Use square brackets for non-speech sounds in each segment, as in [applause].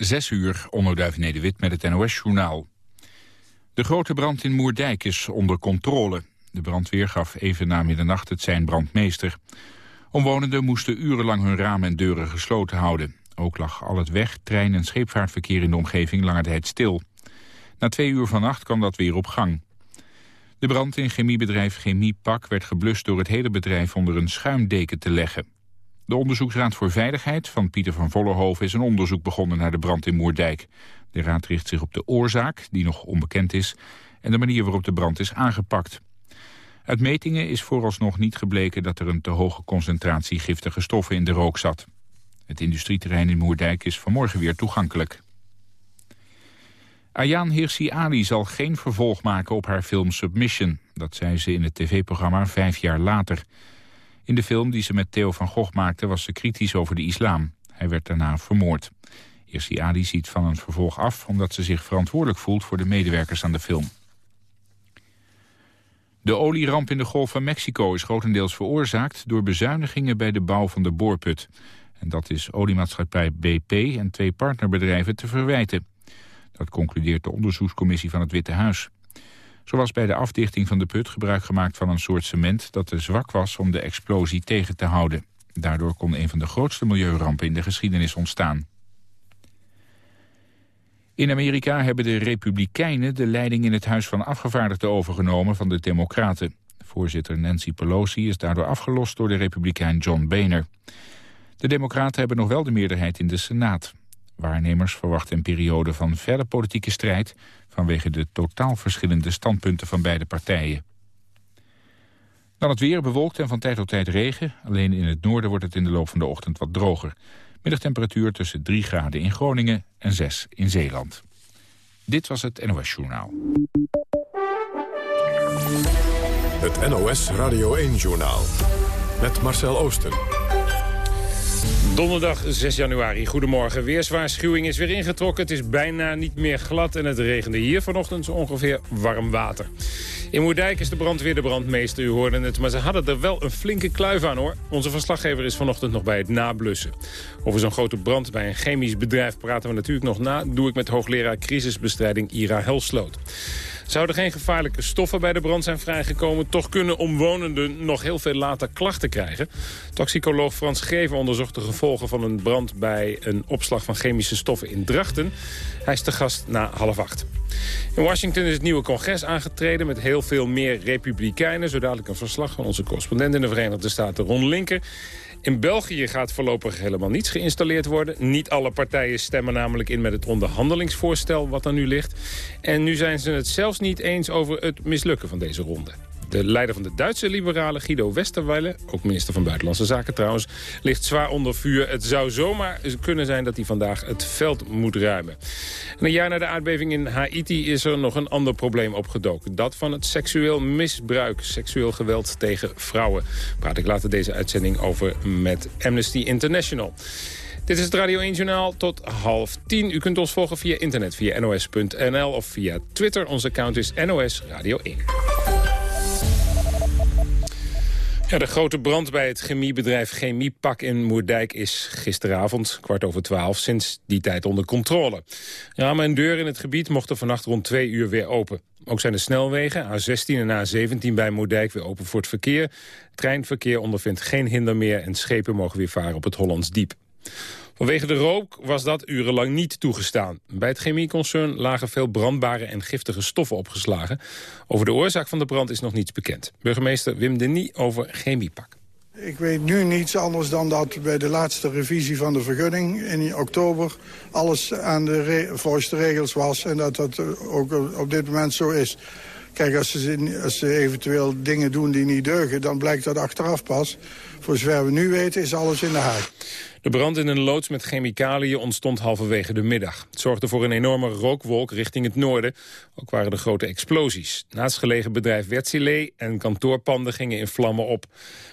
Zes uur, onderduif Nederwit met het NOS-journaal. De grote brand in Moerdijk is onder controle. De brandweer gaf even na middernacht het zijn brandmeester. Omwonenden moesten urenlang hun ramen en deuren gesloten houden. Ook lag al het weg, trein- en scheepvaartverkeer in de omgeving lange tijd stil. Na twee uur vannacht kwam dat weer op gang. De brand in chemiebedrijf Chemiepak werd geblust door het hele bedrijf onder een schuimdeken te leggen. De Onderzoeksraad voor Veiligheid van Pieter van Vollerhoven is een onderzoek begonnen naar de brand in Moerdijk. De raad richt zich op de oorzaak, die nog onbekend is, en de manier waarop de brand is aangepakt. Uit metingen is vooralsnog niet gebleken dat er een te hoge concentratie giftige stoffen in de rook zat. Het industrieterrein in Moerdijk is vanmorgen weer toegankelijk. Ayaan Hirsi Ali zal geen vervolg maken op haar film Submission. Dat zei ze in het tv-programma Vijf jaar later. In de film die ze met Theo van Gogh maakte was ze kritisch over de islam. Hij werd daarna vermoord. Hirsi Ali ziet van een vervolg af omdat ze zich verantwoordelijk voelt voor de medewerkers aan de film. De olieramp in de Golf van Mexico is grotendeels veroorzaakt door bezuinigingen bij de bouw van de boorput. En dat is oliemaatschappij BP en twee partnerbedrijven te verwijten. Dat concludeert de onderzoekscommissie van het Witte Huis. Zo was bij de afdichting van de put gebruik gemaakt van een soort cement... dat te zwak was om de explosie tegen te houden. Daardoor kon een van de grootste milieurampen in de geschiedenis ontstaan. In Amerika hebben de Republikeinen de leiding in het Huis van Afgevaardigden overgenomen van de Democraten. Voorzitter Nancy Pelosi is daardoor afgelost door de Republikein John Boehner. De Democraten hebben nog wel de meerderheid in de Senaat. Waarnemers verwachten een periode van verre politieke strijd... vanwege de totaal verschillende standpunten van beide partijen. Dan het weer bewolkt en van tijd tot tijd regen. Alleen in het noorden wordt het in de loop van de ochtend wat droger. Middagtemperatuur tussen 3 graden in Groningen en 6 in Zeeland. Dit was het NOS Journaal. Het NOS Radio 1-journaal. Met Marcel Oosten. Donderdag 6 januari. Goedemorgen. Weerswaarschuwing is weer ingetrokken. Het is bijna niet meer glad en het regende hier vanochtend ongeveer warm water. In Moerdijk is de brandweer de brandmeester, u hoorde het. Maar ze hadden er wel een flinke kluif aan hoor. Onze verslaggever is vanochtend nog bij het nablussen. Over zo'n grote brand bij een chemisch bedrijf praten we natuurlijk nog na. Doe ik met hoogleraar crisisbestrijding Ira Helsloot. Zouden geen gevaarlijke stoffen bij de brand zijn vrijgekomen... toch kunnen omwonenden nog heel veel later klachten krijgen. Toxicoloog Frans Geven onderzocht de gevolgen van een brand... bij een opslag van chemische stoffen in Drachten. Hij is te gast na half acht. In Washington is het nieuwe congres aangetreden met heel veel meer republikeinen. Zo dadelijk een verslag van onze correspondent in de Verenigde Staten, Ron Linker. In België gaat voorlopig helemaal niets geïnstalleerd worden. Niet alle partijen stemmen namelijk in met het onderhandelingsvoorstel wat er nu ligt. En nu zijn ze het zelfs niet eens over het mislukken van deze ronde. De leider van de Duitse liberalen, Guido Westerwelle... ook minister van Buitenlandse Zaken trouwens, ligt zwaar onder vuur. Het zou zomaar kunnen zijn dat hij vandaag het veld moet ruimen. En een jaar na de aardbeving in Haiti is er nog een ander probleem opgedoken. Dat van het seksueel misbruik, seksueel geweld tegen vrouwen. Praat ik later deze uitzending over met Amnesty International. Dit is het Radio 1 Journaal tot half tien. U kunt ons volgen via internet, via nos.nl of via Twitter. Onze account is NOS Radio 1. De grote brand bij het chemiebedrijf Chemiepak in Moerdijk is gisteravond, kwart over twaalf, sinds die tijd onder controle. Ramen en deuren in het gebied mochten vannacht rond twee uur weer open. Ook zijn de snelwegen A16 en A17 bij Moerdijk weer open voor het verkeer. Treinverkeer ondervindt geen hinder meer en schepen mogen weer varen op het Hollands Diep. Vanwege de rook was dat urenlang niet toegestaan. Bij het chemieconcern lagen veel brandbare en giftige stoffen opgeslagen. Over de oorzaak van de brand is nog niets bekend. Burgemeester Wim Denis over chemiepak. Ik weet nu niets anders dan dat bij de laatste revisie van de vergunning in oktober alles aan de volgens regels was en dat dat ook op dit moment zo is. Kijk, als ze, als ze eventueel dingen doen die niet deugen, dan blijkt dat achteraf pas. Voor zover we nu weten is alles in de haak. De brand in een loods met chemicaliën ontstond halverwege de middag. Het zorgde voor een enorme rookwolk richting het noorden. Ook waren er grote explosies. Naast gelegen bedrijf Wetsilé en kantoorpanden gingen in vlammen op.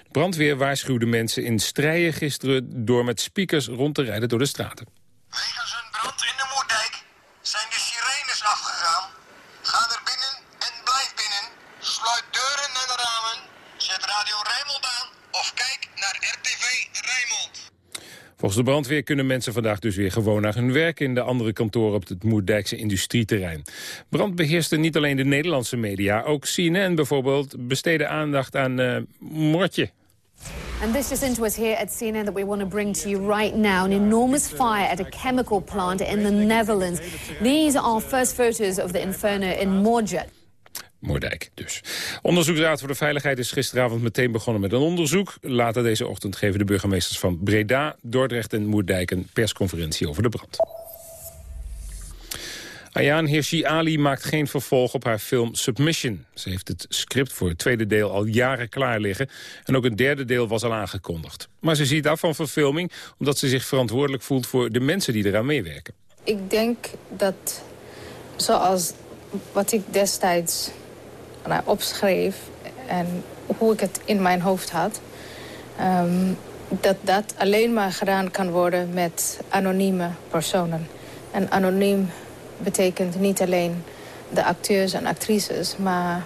De brandweer waarschuwde mensen in strijen gisteren... door met speakers rond te rijden door de straten. Wegens een brand in de Moerdijk zijn de sirenes afgegaan. Ga er binnen en blijf binnen. Sluit deuren en ramen. Zet Radio Rijnmond aan of kijk naar RTV Rijnmond. Volgens de brandweer kunnen mensen vandaag dus weer gewoon naar hun werk... in de andere kantoren op het Moerdijkse industrieterrein. Brand beheerste niet alleen de Nederlandse media. Ook CNN bijvoorbeeld besteedde aandacht aan uh, Mortje. And this just into us here at CNN that we want to bring to you right now. An enormous fire at a chemical plant in the Netherlands. These are first photos of the inferno in Moorjet. Moerdijk dus. Onderzoeksraad voor de Veiligheid is gisteravond meteen begonnen met een onderzoek. Later deze ochtend geven de burgemeesters van Breda, Dordrecht en Moerdijk een persconferentie over de brand. Ayaan Hirsi Ali maakt geen vervolg op haar film Submission. Ze heeft het script voor het tweede deel al jaren klaar liggen... en ook een derde deel was al aangekondigd. Maar ze ziet af van verfilming omdat ze zich verantwoordelijk voelt... voor de mensen die eraan meewerken. Ik denk dat, zoals wat ik destijds opschreef... en hoe ik het in mijn hoofd had... Ehm, dat dat alleen maar gedaan kan worden met anonieme personen. En anoniem betekent niet alleen de acteurs en actrices... maar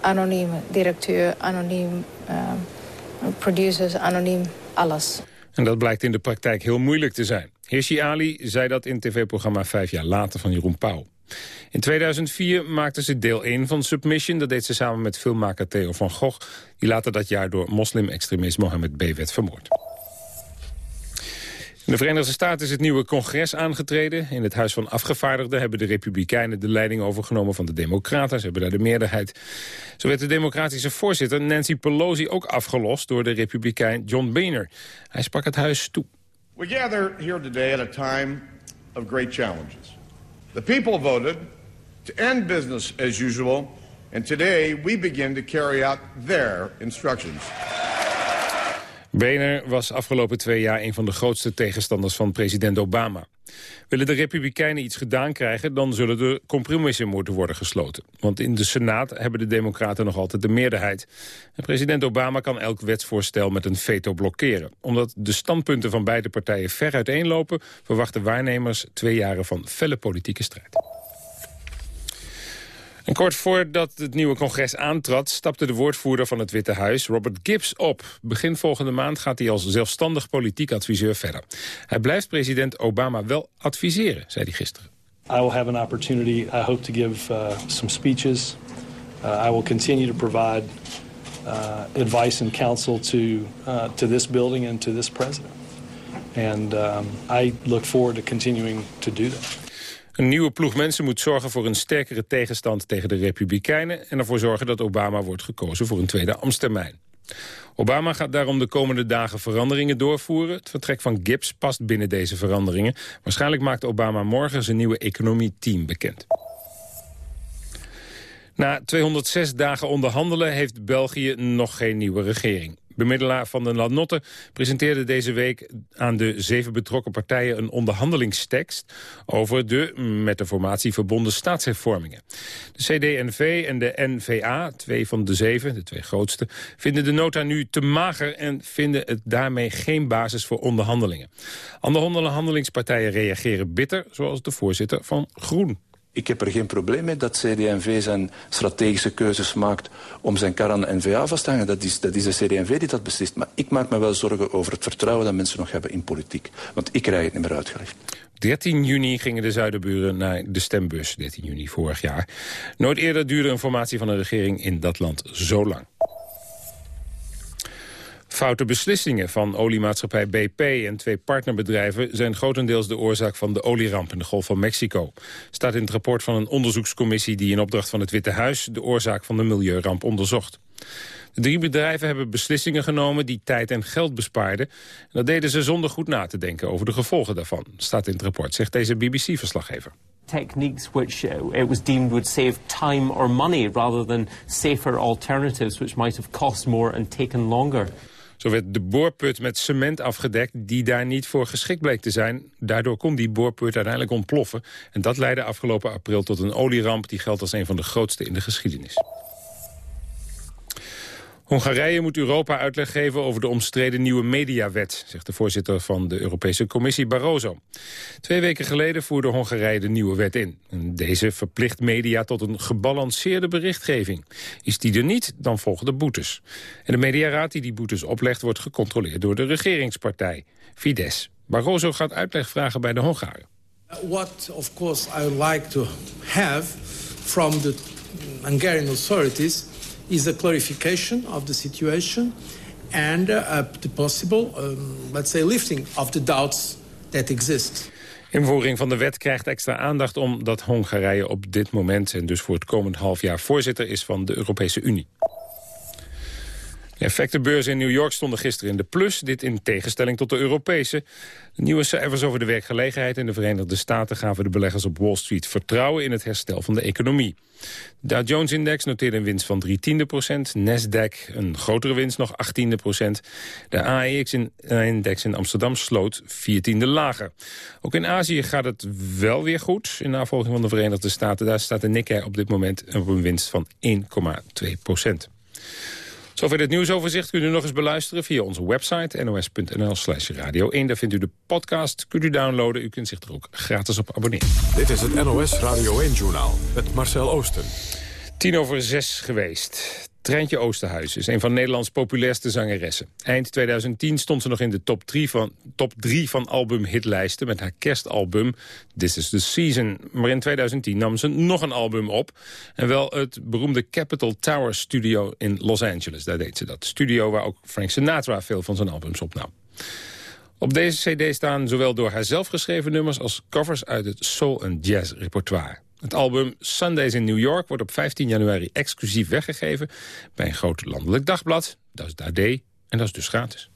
anoniem directeur, anoniem uh, producers, anoniem alles. En dat blijkt in de praktijk heel moeilijk te zijn. Hirsi Ali zei dat in tv-programma Vijf jaar later van Jeroen Pauw. In 2004 maakte ze deel 1 van Submission. Dat deed ze samen met filmmaker Theo van Gogh... die later dat jaar door moslim-extremist Mohammed B. werd vermoord. In de Verenigde Staten is het nieuwe congres aangetreden. In het Huis van Afgevaardigden hebben de Republikeinen de leiding overgenomen van de Democraten. Ze hebben daar de meerderheid. Zo werd de democratische voorzitter Nancy Pelosi ook afgelost door de Republikein John Boehner. Hij sprak het huis toe. We gather here today at a time of great challenges. The people voted to end business as usual, and today we begin to carry out their instructions. Boehner was afgelopen twee jaar een van de grootste tegenstanders van president Obama. Willen de Republikeinen iets gedaan krijgen, dan zullen er compromissen moeten worden gesloten. Want in de Senaat hebben de Democraten nog altijd de meerderheid. En president Obama kan elk wetsvoorstel met een veto blokkeren. Omdat de standpunten van beide partijen ver uiteenlopen, verwachten waarnemers twee jaren van felle politieke strijd. En kort voordat het nieuwe congres aantrad... stapte de woordvoerder van het Witte Huis, Robert Gibbs, op. Begin volgende maand gaat hij als zelfstandig politiek adviseur verder. Hij blijft president Obama wel adviseren, zei hij gisteren. I will have an opportunity, I hope to give uh, some speeches. Uh, I will continue to provide uh, advice and counsel to, uh, to this building and to this president. And um, I look forward to continuing to do that. Een nieuwe ploeg mensen moet zorgen voor een sterkere tegenstand tegen de Republikeinen... en ervoor zorgen dat Obama wordt gekozen voor een tweede ambtstermijn. Obama gaat daarom de komende dagen veranderingen doorvoeren. Het vertrek van Gibbs past binnen deze veranderingen. Waarschijnlijk maakt Obama morgen zijn nieuwe economie-team bekend. Na 206 dagen onderhandelen heeft België nog geen nieuwe regering. Bemiddelaar van de Lanotte presenteerde deze week aan de zeven betrokken partijen een onderhandelingstekst over de met de formatie verbonden staatshervormingen. De CD&V en de NVA, twee van de zeven, de twee grootste, vinden de nota nu te mager en vinden het daarmee geen basis voor onderhandelingen. Andere onderhandelingspartijen reageren bitter, zoals de voorzitter van Groen. Ik heb er geen probleem mee dat CD&V zijn strategische keuzes maakt om zijn kar aan de NVA vast te hangen. Dat is, dat is de CD&V die dat beslist. Maar ik maak me wel zorgen over het vertrouwen dat mensen nog hebben in politiek. Want ik krijg het niet meer uitgelegd. 13 juni gingen de Zuiderburen naar de stembus, 13 juni vorig jaar. Nooit eerder duurde een formatie van een regering in dat land zo lang. Foute beslissingen van oliemaatschappij BP en twee partnerbedrijven... zijn grotendeels de oorzaak van de olieramp in de Golf van Mexico. Staat in het rapport van een onderzoekscommissie... die in opdracht van het Witte Huis de oorzaak van de milieuramp onderzocht. De drie bedrijven hebben beslissingen genomen die tijd en geld bespaarden. En dat deden ze zonder goed na te denken over de gevolgen daarvan. Staat in het rapport, zegt deze BBC-verslaggever techniques which uh, it was deemed would save time or money rather than safer alternatives which might have cost more and taken longer. Zo werd de boorput met cement afgedekt die daar niet voor geschikt bleek te zijn. Daardoor kon die boorput uiteindelijk ontploffen. En dat leidde afgelopen april tot een olieramp die geldt als een van de grootste in de geschiedenis. Hongarije moet Europa uitleg geven over de omstreden nieuwe mediawet, zegt de voorzitter van de Europese Commissie Barroso. Twee weken geleden voerde Hongarije de nieuwe wet in. Deze verplicht media tot een gebalanceerde berichtgeving. Is die er niet, dan volgen de boetes. En de mediaraad die die boetes oplegt wordt gecontroleerd door de regeringspartij, Fidesz. Barroso gaat uitleg vragen bij de Hongaren. What of course I would like to have from the Hungarian authorities is a clarification of the situation and uh, the possible, um, let's say, lifting of the doubts that exist. Invoering van de wet krijgt extra aandacht omdat Hongarije op dit moment... en dus voor het komend half jaar voorzitter is van de Europese Unie. De effectenbeurzen in New York stonden gisteren in de plus. Dit in tegenstelling tot de Europese. De nieuwe cijfers over de werkgelegenheid in de Verenigde Staten... gaven de beleggers op Wall Street vertrouwen in het herstel van de economie. De Dow Jones-index noteerde een winst van 3 tiende procent. Nasdaq een grotere winst, nog 18 procent. De AEX-index in Amsterdam sloot 4 tiende lager. Ook in Azië gaat het wel weer goed. In navolging van de Verenigde Staten. Daar staat de Nikkei op dit moment op een winst van 1,2 procent. Zover het nieuwsoverzicht kunt u nog eens beluisteren via onze website nos.nl slash radio 1. Daar vindt u de podcast, kunt u downloaden. U kunt zich er ook gratis op abonneren. Dit is het NOS Radio 1-journaal met Marcel Oosten. Tien over zes geweest. Treintje Oosterhuis is een van Nederlands populairste zangeressen. Eind 2010 stond ze nog in de top 3 van, top 3 van albumhitlijsten... met haar kerstalbum This is the Season. Maar in 2010 nam ze nog een album op. En wel het beroemde Capitol Tower Studio in Los Angeles. Daar deed ze dat. Studio waar ook Frank Sinatra veel van zijn albums opnam. Op deze cd staan zowel door haar zelf geschreven nummers... als covers uit het soul- en jazz repertoire. Het album Sundays in New York wordt op 15 januari exclusief weggegeven... bij een groot landelijk dagblad. Dat is de AD en dat is dus gratis.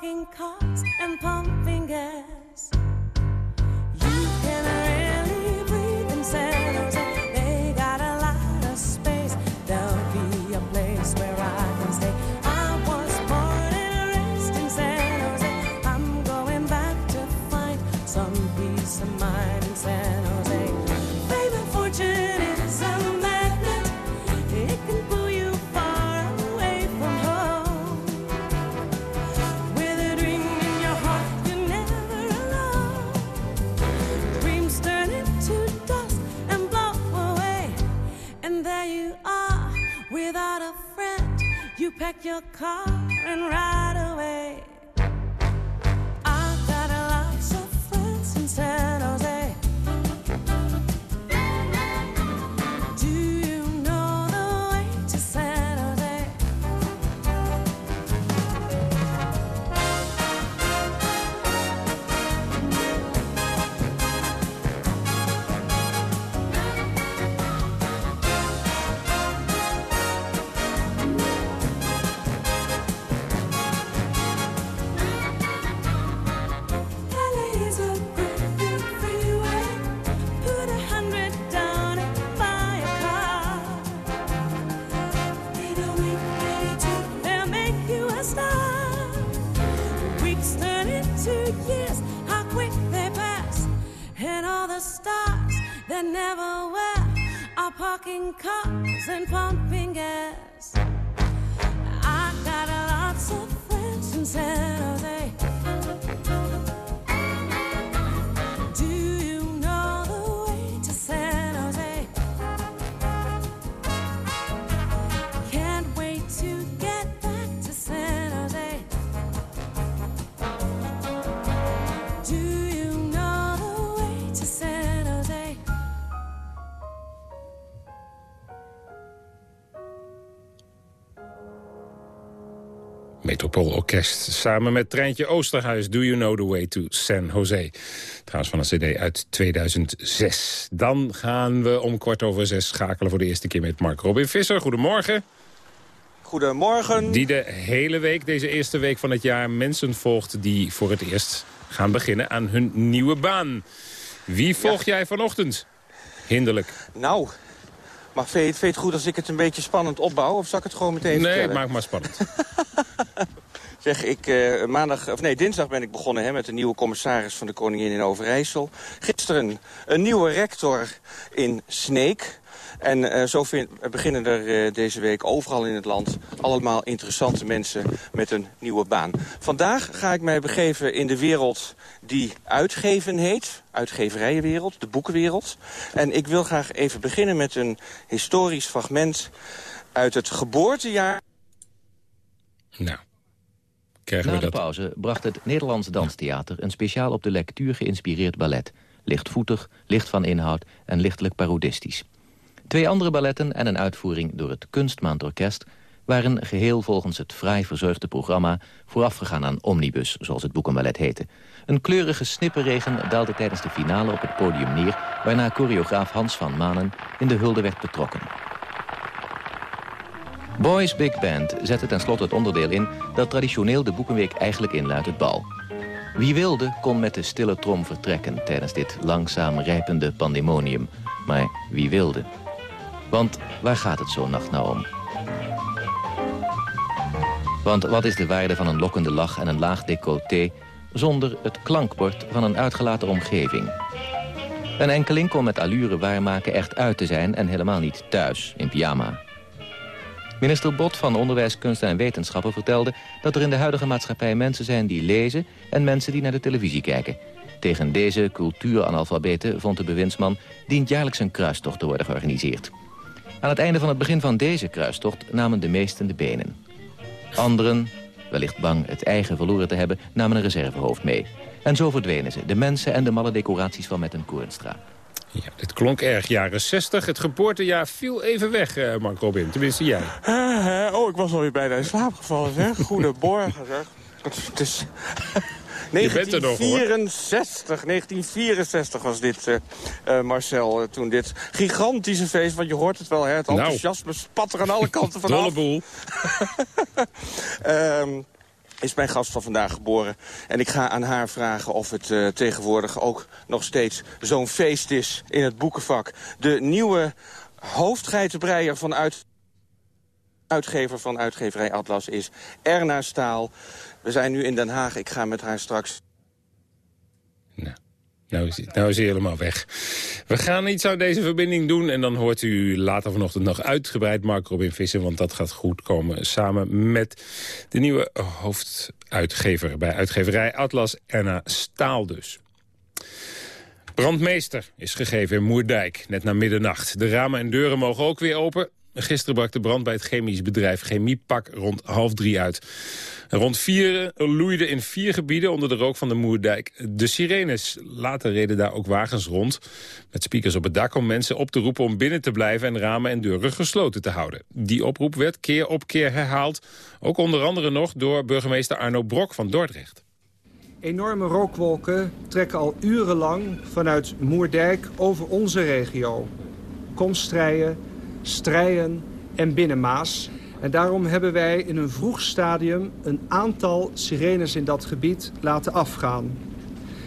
Parking cars and pumping gas. Pack your car and ride away. Samen met Treintje Oosterhuis... Do You Know The Way To San Jose. Trouwens van een cd uit 2006. Dan gaan we om kwart over zes schakelen voor de eerste keer met Mark Robin Visser. Goedemorgen. Goedemorgen. Die de hele week, deze eerste week van het jaar, mensen volgt... die voor het eerst gaan beginnen aan hun nieuwe baan. Wie volg jij vanochtend? Hinderlijk. Nou, maar vind je, het, vind je het goed als ik het een beetje spannend opbouw? Of zal ik het gewoon meteen Nee, vertellen? maak maar spannend. [laughs] Zeg, ik, eh, maandag, of nee, dinsdag ben ik begonnen hè, met de nieuwe commissaris van de Koningin in Overijssel. Gisteren een nieuwe rector in Sneek. En eh, zo beginnen er eh, deze week overal in het land allemaal interessante mensen met een nieuwe baan. Vandaag ga ik mij begeven in de wereld die uitgeven heet. Uitgeverijenwereld, de boekenwereld. En ik wil graag even beginnen met een historisch fragment uit het geboortejaar Nou, Na de pauze bracht het Nederlands Danstheater een speciaal op de lectuur geïnspireerd ballet. Lichtvoetig, licht van inhoud en lichtelijk parodistisch. Twee andere balletten en een uitvoering door het Kunstmaandorkest... waren geheel volgens het fraai verzorgde programma... voorafgegaan aan Omnibus, zoals het boekenballet heette. Een kleurige snipperregen daalde tijdens de finale op het podium neer... waarna choreograaf Hans van Manen in de hulde werd betrokken. Boys Big Band zette tenslotte het onderdeel in... dat traditioneel de Boekenweek eigenlijk inluidt het bal. Wie wilde kon met de stille trom vertrekken... tijdens dit langzaam rijpende pandemonium. Maar wie wilde? Want waar gaat het zo'n nacht nou om? Want wat is de waarde van een lokkende lach en een laag decolleté... zonder het klankbord van een uitgelaten omgeving? Een enkeling kon met allure waarmaken echt uit te zijn... en helemaal niet thuis, in pyjama. Minister Bot van Onderwijs, Kunst en Wetenschappen vertelde... dat er in de huidige maatschappij mensen zijn die lezen... en mensen die naar de televisie kijken. Tegen deze cultuuranalfabeten vond de bewindsman... dient jaarlijks een kruistocht te worden georganiseerd. Aan het einde van het begin van deze kruistocht namen de meesten de benen. Anderen, wellicht bang het eigen verloren te hebben... namen een reservehoofd mee. En zo verdwenen ze, de mensen en de malle decoraties van Met een Koornstra. Ja, dit klonk erg jaren 60. Het geboortejaar viel even weg, eh, Mark Robin. Tenminste, jij. Eh, oh, ik was alweer bijna in slaap gevallen, zeg. Goedemorgen, zeg. Het is... [laughs] Je bent er nog, hoor. 1964, 1964 was dit, eh, eh, Marcel, toen dit gigantische feest. Want je hoort het wel, hè, het Nou. enthousiasme spat er aan alle kanten vanaf. Dolle boel. [laughs] Ehm, is mijn gast van vandaag geboren. En ik ga aan haar vragen of het eh, tegenwoordig ook nog steeds zo'n feest is in het boekenvak. De nieuwe hoofdgeitenbreier van uit... uitgever van uitgeverij Atlas is Erna Staal. We zijn nu in Den Haag. Ik ga met haar straks... Nou is, nou is hij helemaal weg. We gaan iets aan deze verbinding doen en dan hoort u later vanochtend nog uitgebreid Mark Robin Visser, want dat gaat goed komen samen met de nieuwe hoofduitgever bij uitgeverij Atlas, Erna Staal dus. Brandmeester is gegeven in Moerdijk, net na middernacht. De ramen en deuren mogen ook weer open. Gisteren brak de brand bij het chemisch bedrijf Chemiepak rond half drie uit. Rond vier loeide in vier gebieden onder de rook van de Moerdijk de sirenes. Later reden daar ook wagens rond met speakers op het dak om mensen op te roepen om binnen te blijven en ramen en deuren gesloten te houden. Die oproep werd keer op keer herhaald, ook onder andere nog door burgemeester Arno Brok van Dordrecht. Enorme rookwolken trekken al urenlang vanuit Moerdijk over onze regio. Komstrijen, Strijen en Binnenmaas. En daarom hebben wij in een vroeg stadium een aantal sirenes in dat gebied laten afgaan.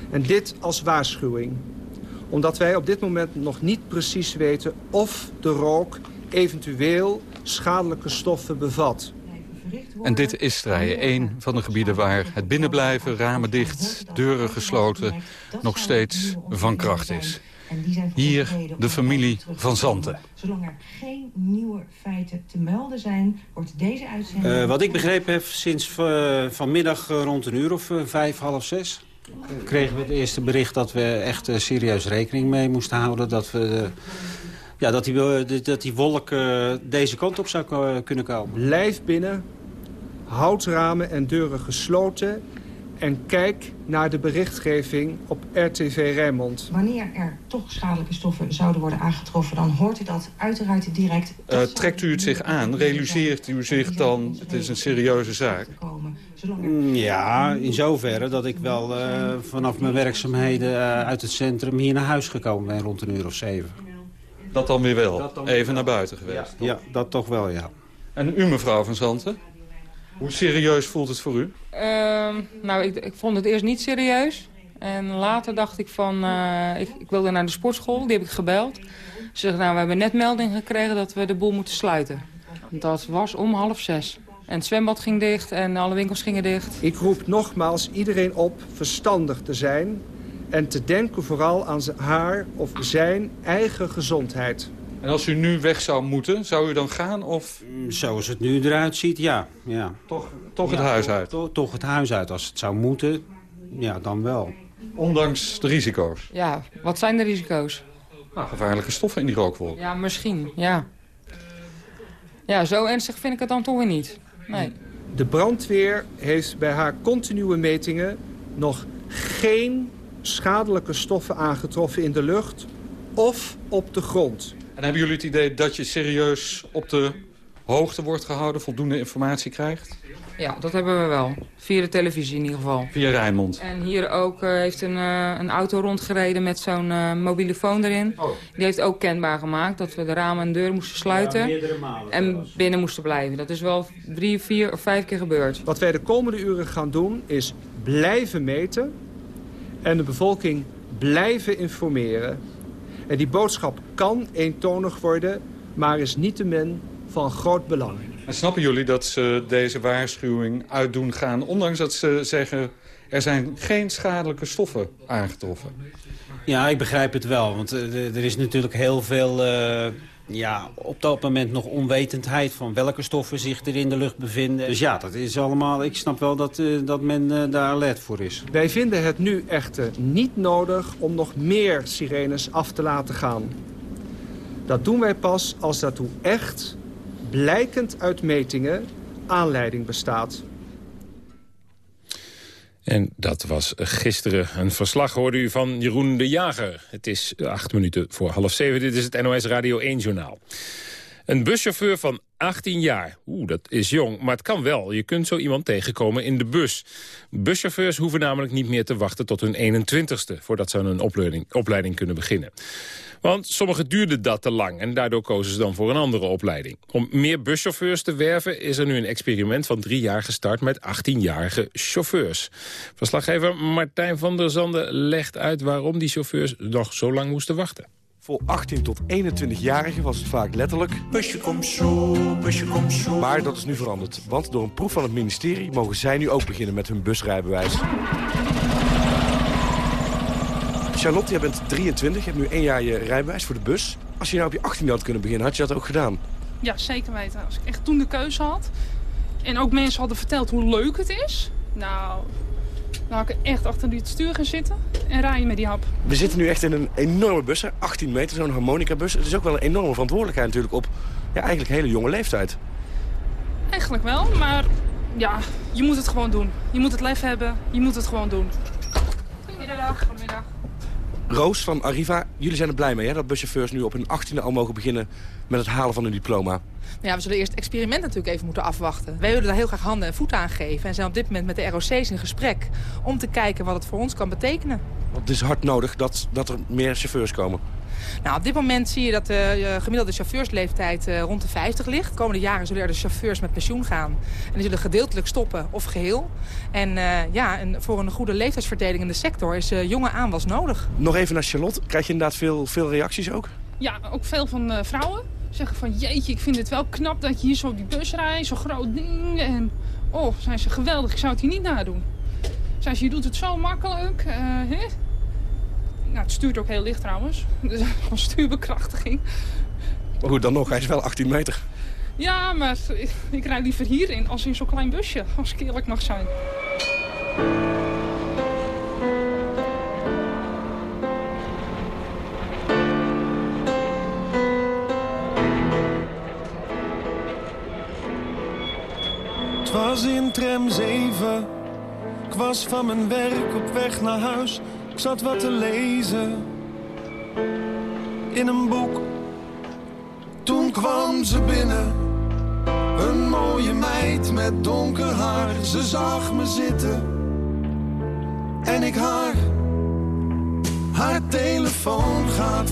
En dit als waarschuwing. Omdat wij op dit moment nog niet precies weten of de rook eventueel schadelijke stoffen bevat. En dit is strijen 1 van de gebieden waar het binnenblijven, ramen dicht, deuren gesloten, nog steeds van kracht is. Hier de familie van Zanten. Zolang er geen nieuwe feiten te melden zijn, wordt deze uitzending... Eh, wat ik begrepen heb, sinds eh, vanmiddag eh, rond een uur of eh, vijf, half zes... kregen we het eerste bericht dat we echt serieus rekening mee moesten houden. Dat, we, ja, dat, die, dat die wolk eh, deze kant op zou kunnen komen. Blijf binnen, houdramen en deuren gesloten... En kijk naar de berichtgeving op RTV Rijnmond. Wanneer er toch schadelijke stoffen zouden worden aangetroffen... dan hoort u dat uiteraard direct... Uh, trekt u het zich aan? Realiseert u zich dan, het is een serieuze zaak? Mm, ja, in zoverre dat ik wel uh, vanaf mijn werkzaamheden uh, uit het centrum hier naar huis gekomen ben rond een uur of zeven. Dat dan weer wel? Dan Even naar buiten geweest? Ja, ja, dat toch wel, ja. En u, mevrouw van Zanten? Hoe serieus voelt het voor u? Uh, nou, ik, ik, vond het eerst niet serieus. En later dacht ik van, uh, ik, ik, wilde naar de sportschool, die heb ik gebeld. Ze zeggen, nou, we hebben net melding gekregen dat we de boel moeten sluiten. Dat was om half zes. En het zwembad ging dicht en alle winkels gingen dicht. Ik roep nogmaals iedereen op verstandig te zijn... en te denken vooral aan haar of zijn eigen gezondheid. En als u nu weg zou moeten, zou u dan gaan? Of... Zoals het nu eruit ziet, ja. ja. Toch, toch het huis uit? To, toch het huis uit. Als het zou moeten, ja, dan wel. Ondanks de risico's? Ja, wat zijn de risico's? Nou, gevaarlijke stoffen in die rookwolk. Ja, misschien, ja. Ja, zo ernstig vind ik het dan toch weer niet. Nee. De brandweer heeft bij haar continue metingen nog geen schadelijke stoffen aangetroffen in de lucht of op de grond. En hebben jullie het idee dat je serieus op de hoogte wordt gehouden, voldoende informatie krijgt? Ja, dat hebben we wel. Via de televisie in ieder geval. Via Rijnmond. En hier ook uh, heeft een, uh, een auto rondgereden met zo'n uh, mobiele phone erin. Oh. Die heeft ook kenbaar gemaakt dat we de ramen en deuren moesten sluiten. Ja, malen, en binnen moesten blijven. Dat is wel drie, vier of vijf keer gebeurd. Wat wij de komende uren gaan doen is blijven meten en de bevolking blijven informeren. En die boodschap kan eentonig worden, maar is niettemin van groot belang. En snappen jullie dat ze deze waarschuwing uitdoen gaan... ondanks dat ze zeggen er zijn geen schadelijke stoffen aangetroffen? Ja, ik begrijp het wel. Want uh, er is natuurlijk heel veel... Uh, ja, op dat moment nog onwetendheid van welke stoffen zich er in de lucht bevinden. Dus ja, dat is allemaal... Ik snap wel dat, uh, dat men daar alert voor is. Wij vinden het nu echter niet nodig om nog meer sirenes af te laten gaan. Dat doen wij pas als daartoe echt blijkend uit metingen aanleiding bestaat. En dat was gisteren een verslag, hoorde u, van Jeroen de Jager. Het is acht minuten voor half zeven. Dit is het NOS Radio 1-journaal. Een buschauffeur van 18 jaar. Oeh, dat is jong, maar het kan wel. Je kunt zo iemand tegenkomen in de bus. Buschauffeurs hoeven namelijk niet meer te wachten tot hun 21ste... voordat ze een opleiding, opleiding kunnen beginnen. Want sommigen duurden dat te lang en daardoor kozen ze dan voor een andere opleiding. Om meer buschauffeurs te werven is er nu een experiment van drie jaar gestart met 18-jarige chauffeurs. Verslaggever Martijn van der Zanden legt uit waarom die chauffeurs nog zo lang moesten wachten. Voor 18 tot 21-jarigen was het vaak letterlijk... Busje komt zo, busje komt zo. Maar dat is nu veranderd, want door een proef van het ministerie... mogen zij nu ook beginnen met hun busrijbewijs. Charlotte, jij bent 23, je hebt nu één jaar je rijbewijs voor de bus. Als je nou op je 18 had kunnen beginnen, had je dat ook gedaan? Ja, zeker weten. Als ik echt toen de keuze had... en ook mensen hadden verteld hoe leuk het is... nou, dan had ik echt achter het stuur gaan zitten en rijden met die hap. We zitten nu echt in een enorme bus, 18 meter, zo'n harmonica-bus. Het is ook wel een enorme verantwoordelijkheid natuurlijk op ja, eigenlijk hele jonge leeftijd. Eigenlijk wel, maar ja, je moet het gewoon doen. Je moet het lef hebben, je moet het gewoon doen. Goedemiddag. Goedemiddag. Roos van Arriva, jullie zijn er blij mee hè, dat buschauffeurs nu op hun 18e al mogen beginnen met het halen van hun diploma. Ja, we zullen eerst het experiment natuurlijk even moeten afwachten. Wij willen daar heel graag handen en voeten aan geven. En zijn op dit moment met de ROC's in gesprek om te kijken wat het voor ons kan betekenen. Want het is hard nodig dat, dat er meer chauffeurs komen. Nou, op dit moment zie je dat de gemiddelde chauffeursleeftijd uh, rond de 50 ligt. De komende jaren zullen er de chauffeurs met pensioen gaan. En die zullen gedeeltelijk stoppen of geheel. En uh, ja, en voor een goede leeftijdsverdeling in de sector is uh, jonge aanwas nodig. Nog even naar Charlotte. Krijg je inderdaad veel, veel reacties ook? Ja, ook veel van vrouwen. Zeggen van jeetje, ik vind het wel knap dat je hier zo op die bus rijdt. Zo'n groot ding. En oh, zijn ze geweldig. Ik zou het hier niet nadoen. Zijn ze, je doet het zo makkelijk. hè? Nou, het stuurt ook heel licht trouwens. [laughs] Dus gewoon stuurbekrachtiging. Maar goed, dan nog, hij is wel 18 meter. Ja, maar ik, ik rijd liever hierin als in zo'n klein busje, als ik eerlijk mag zijn. Het was in tram 7 Ik was van mijn werk op weg naar huis. Zat wat te lezen. In een boek. Toen kwam ze binnen. Een mooie meid met donker haar. Ze zag me zitten. En ik haar. Haar telefoon gaat.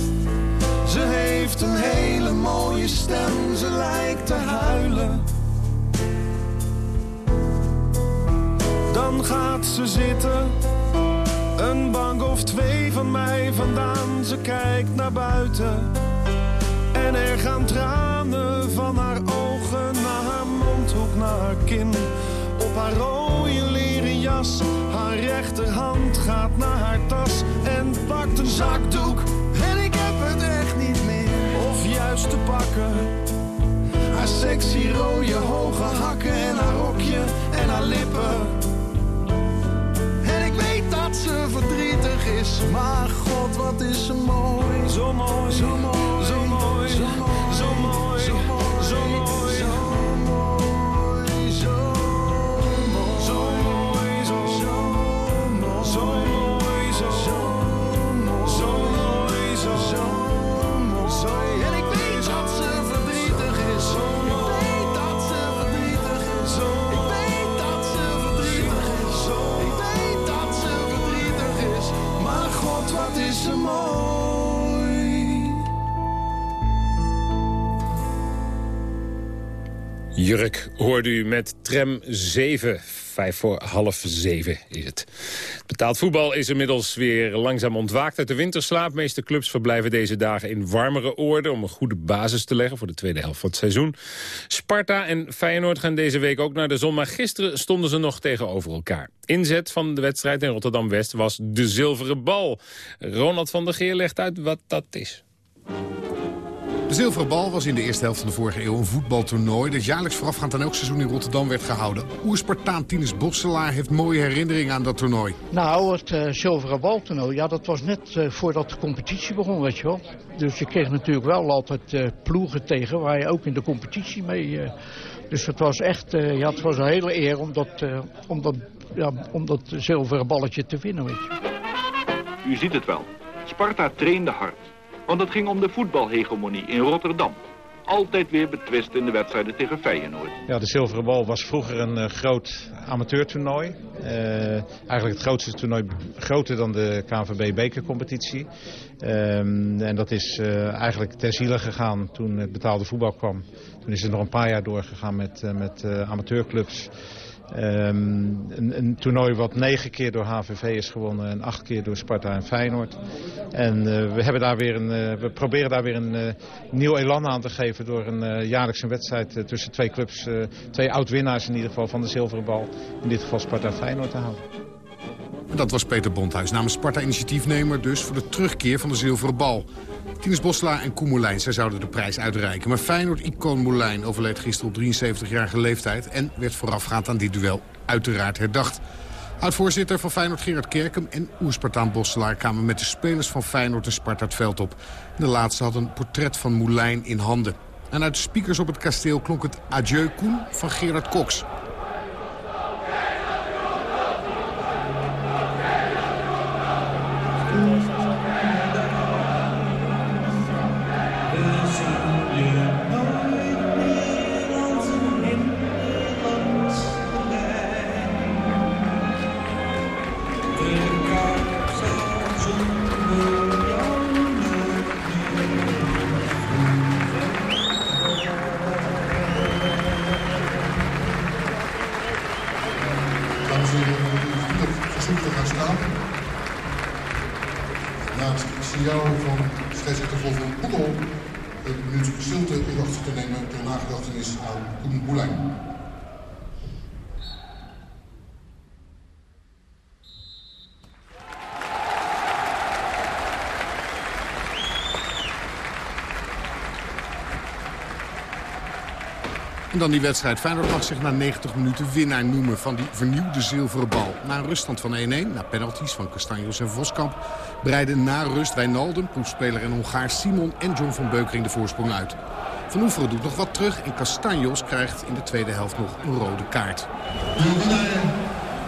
Ze heeft een hele mooie stem. Ze lijkt te huilen. Dan gaat ze zitten, een bank of twee van mij vandaan. Ze kijkt naar buiten en er gaan tranen van haar ogen naar haar mondhoek, naar haar kin. Op haar rode leren jas, haar rechterhand gaat naar haar tas en pakt een zakdoek. En ik heb het echt niet meer, of juist te pakken. Haar sexy rode hoge hakken en haar rokje en haar lippen. Ze verdrietig is, maar god wat is ze mooi. Zo mooi, zo mooi, zo mooi, Jurk hoorde u met tram 7. Vijf voor half zeven is het. Betaald voetbal is inmiddels weer langzaam ontwaakt uit de winterslaap. Meeste clubs verblijven deze dagen in warmere oorden... om een goede basis te leggen voor de tweede helft van het seizoen. Sparta en Feyenoord gaan deze week ook naar de zon... maar gisteren stonden ze nog tegenover elkaar. Inzet van de wedstrijd in Rotterdam-West was de zilveren bal. Ronald van der Geer legt uit wat dat is. De Zilveren Bal was in de eerste helft van de vorige eeuw een voetbaltoernooi... dat jaarlijks voorafgaand aan elk seizoen in Rotterdam werd gehouden. Oerspartaan Tinus Bosselaar heeft mooie herinneringen aan dat toernooi. Nou, het eh, zilveren baltoernooi, ja, dat was net eh, voordat de competitie begon, weet je wel. Dus je kreeg natuurlijk wel altijd eh, ploegen tegen waar je ook in de competitie mee... eh, dus het was echt, eh, ja, het was een hele eer om dat, eh, om dat, ja, om dat zilveren balletje te winnen, weet je. U ziet het wel. Sparta trainde hard. Want het ging om de voetbalhegemonie in Rotterdam. Altijd weer betwist in de wedstrijden tegen Feyenoord. Ja, de Zilveren Bal was vroeger een eh, groot amateurtoernooi. Eh, eigenlijk het grootste toernooi, groter dan de KNVB bekercompetitie. Ehm, en dat is eh, eigenlijk ter ziele gegaan toen het betaalde voetbal kwam. Toen is het nog een paar jaar doorgegaan met, met amateurclubs. Ehm, een, een toernooi wat negen keer door HVV is gewonnen en acht keer door Sparta en Feyenoord. En eh, we, hebben daar weer een, eh, we proberen daar weer een eh, nieuw elan aan te geven door een jaarlijkse wedstrijd tussen twee clubs, twee oud-winnaars in ieder geval van de zilveren bal. In dit geval Sparta en Feyenoord te houden. Dat was Peter Bondhuis, namens Sparta initiatiefnemer dus... voor de terugkeer van de Zilveren Bal. Tinus Bosselaar en Koen Moulijn, zij zouden de prijs uitreiken. Maar Feyenoord-icoon Moulijn overleed gisteren op 73-jarige leeftijd... en werd voorafgaand aan dit duel uiteraard herdacht. Oud-voorzitter van Feyenoord Gerard Kerkem en Oerspartaan Bosselaar... kwamen met de spelers van Feyenoord en Sparta het veld op. De laatste had een portret van Moulijn in handen. En uit de speakers op het kasteel klonk het adieu Koen van Gerard Cox. En dan die wedstrijd. Feyenoord mag zich na 90 minuten winnaar noemen van die vernieuwde zilveren bal. Na een ruststand van 1-1, na penalties van Castanjos en Voskamp... breiden na rust Wijnaldum, proefspeler en Hongaar Simon en John van Beukering de voorsprong uit. Van Oeveren doet nog wat terug en Castanjos krijgt in de tweede helft nog een rode kaart. De winnaar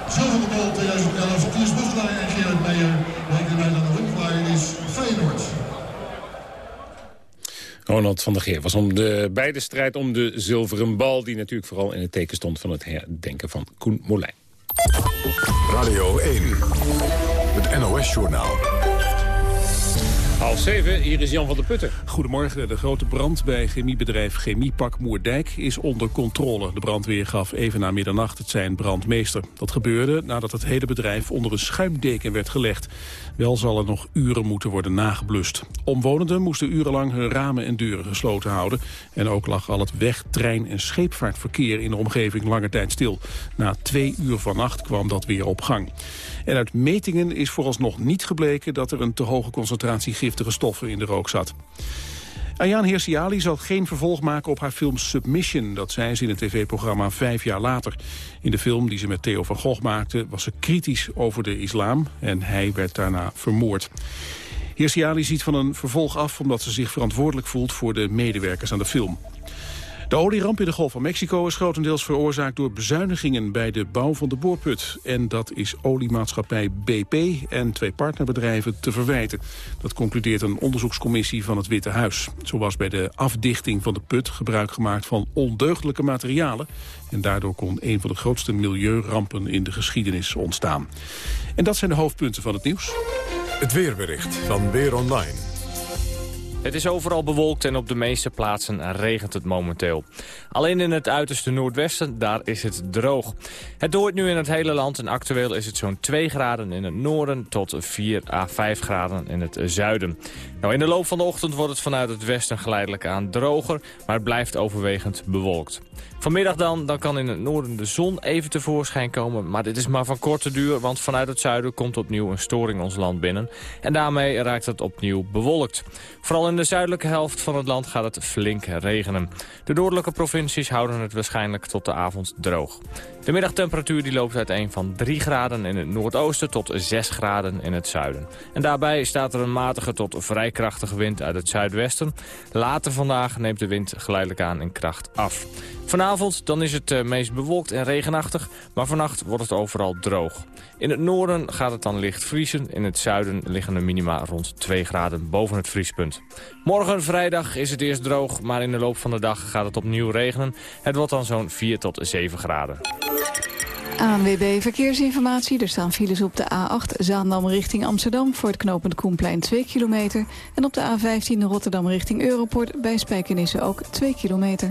Zilveren bal 2011. Tiers Boslaar en Gerard Meijer. Rekenen wij dan nog in. Maar het is Feyenoord. Van der Geer was om de beide strijd om de zilveren bal... die natuurlijk vooral in het teken stond van het herdenken van Koen Molijn. Radio 1, het NOS-journaal. Half zeven, hier is Jan van der Putten. Goedemorgen. De grote brand bij chemiebedrijf Chemiepak Moerdijk is onder controle. De brandweer gaf even na middernacht het zijn brandmeester. Dat gebeurde nadat het hele bedrijf onder een schuimdeken werd gelegd. Wel zal er nog uren moeten worden nageblust. Omwonenden moesten urenlang hun ramen en deuren gesloten houden. En ook lag al het weg-, trein- en scheepvaartverkeer in de omgeving lange tijd stil. Na twee uur vannacht kwam dat weer op gang. En uit metingen is vooralsnog niet gebleken dat er een te hoge concentratie stoffen in de rook zat. Ayaan Hirsi zal geen vervolg maken op haar film Submission. Dat zei ze in het tv-programma Vijf jaar later. In de film die ze met Theo van Gogh maakte... was ze kritisch over de islam en hij werd daarna vermoord. Hirsi ziet van een vervolg af omdat ze zich verantwoordelijk voelt... voor de medewerkers aan de film. De olieramp in de Golf van Mexico is grotendeels veroorzaakt door bezuinigingen bij de bouw van de boorput. En dat is oliemaatschappij BP en twee partnerbedrijven te verwijten. Dat concludeert een onderzoekscommissie van het Witte Huis. Zo was bij de afdichting van de put gebruik gemaakt van ondeugdelijke materialen. En daardoor kon een van de grootste milieurampen in de geschiedenis ontstaan. En dat zijn de hoofdpunten van het nieuws. Het weerbericht van Weer Online. Het is overal bewolkt en op de meeste plaatsen regent het momenteel. Alleen in het uiterste noordwesten, daar is het droog. Het dooit nu in het hele land en actueel is het zo'n 2 graden in het noorden... tot 4 à 5 graden in het zuiden. Nou, in de loop van de ochtend wordt het vanuit het westen geleidelijk aan droger... maar het blijft overwegend bewolkt. Vanmiddag dan, dan kan in het noorden de zon even tevoorschijn komen... maar dit is maar van korte duur, want vanuit het zuiden komt opnieuw een storing ons land binnen. En daarmee raakt het opnieuw bewolkt. Vooral de zuidelijke helft van het land gaat het flink regenen. De noordelijke provincies houden het waarschijnlijk tot de avond droog. De middagtemperatuur die loopt uiteen van 3 graden in het noordoosten tot 6 graden in het zuiden. En daarbij staat er een matige tot vrij krachtige wind uit het zuidwesten. Later vandaag neemt de wind geleidelijk aan in kracht af. Vanavond dan is het uh, meest bewolkt en regenachtig, maar vannacht wordt het overal droog. In het noorden gaat het dan licht vriezen, in het zuiden liggen de minima rond 2 graden boven het vriespunt. Morgen vrijdag is het eerst droog, maar in de loop van de dag gaat het opnieuw regenen. Het wordt dan zo'n 4 tot 7 graden. ANWB Verkeersinformatie. Er staan files op de A8 Zaandam richting Amsterdam... voor het knooppunt Koenplein 2 kilometer. En op de A15 Rotterdam richting Europort... bij Spijkenisse ook 2 kilometer.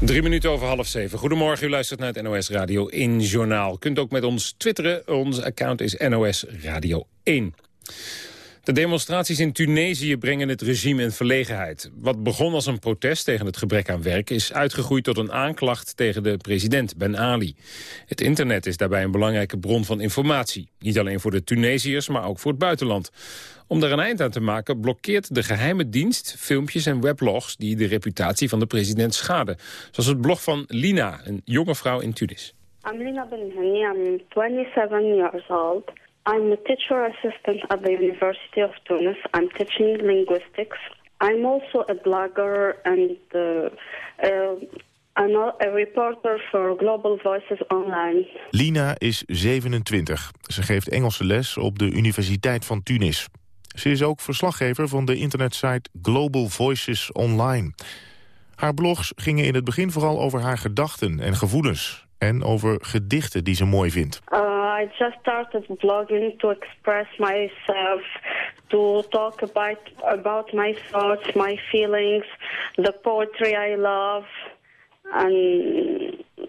Drie minuten over half zeven. Goedemorgen, u luistert naar het NOS Radio 1 Journaal. Kunt ook met ons twitteren. Ons account is NOS Radio 1. De demonstraties in Tunesië brengen het regime in verlegenheid. Wat begon als een protest tegen het gebrek aan werk... is uitgegroeid tot een aanklacht tegen de president Ben Ali. Het internet is daarbij een belangrijke bron van informatie. Niet alleen voor de Tunesiërs, maar ook voor het buitenland. Om daar een eind aan te maken blokkeert de geheime dienst filmpjes en weblogs... die de reputatie van de president schaden. Zoals het blog van Lina, een jonge vrouw in Tunis. I'm Lina Benhani, I'm 27 years old... I'm a teacher assistant at the University of Tunis. I'm teaching linguistics. I'm also a blogger and uh, uh, a reporter for Global Voices Online. Lina is 27. Ze geeft Engelse les op de Universiteit van Tunis. Ze is ook verslaggever van de internetsite Global Voices Online. Haar blogs gingen in het begin vooral over haar gedachten en gevoelens... en over gedichten die ze mooi vindt. Uh, I just started blogging to express myself, to talk about, about my thoughts, my feelings, the poetry I love. And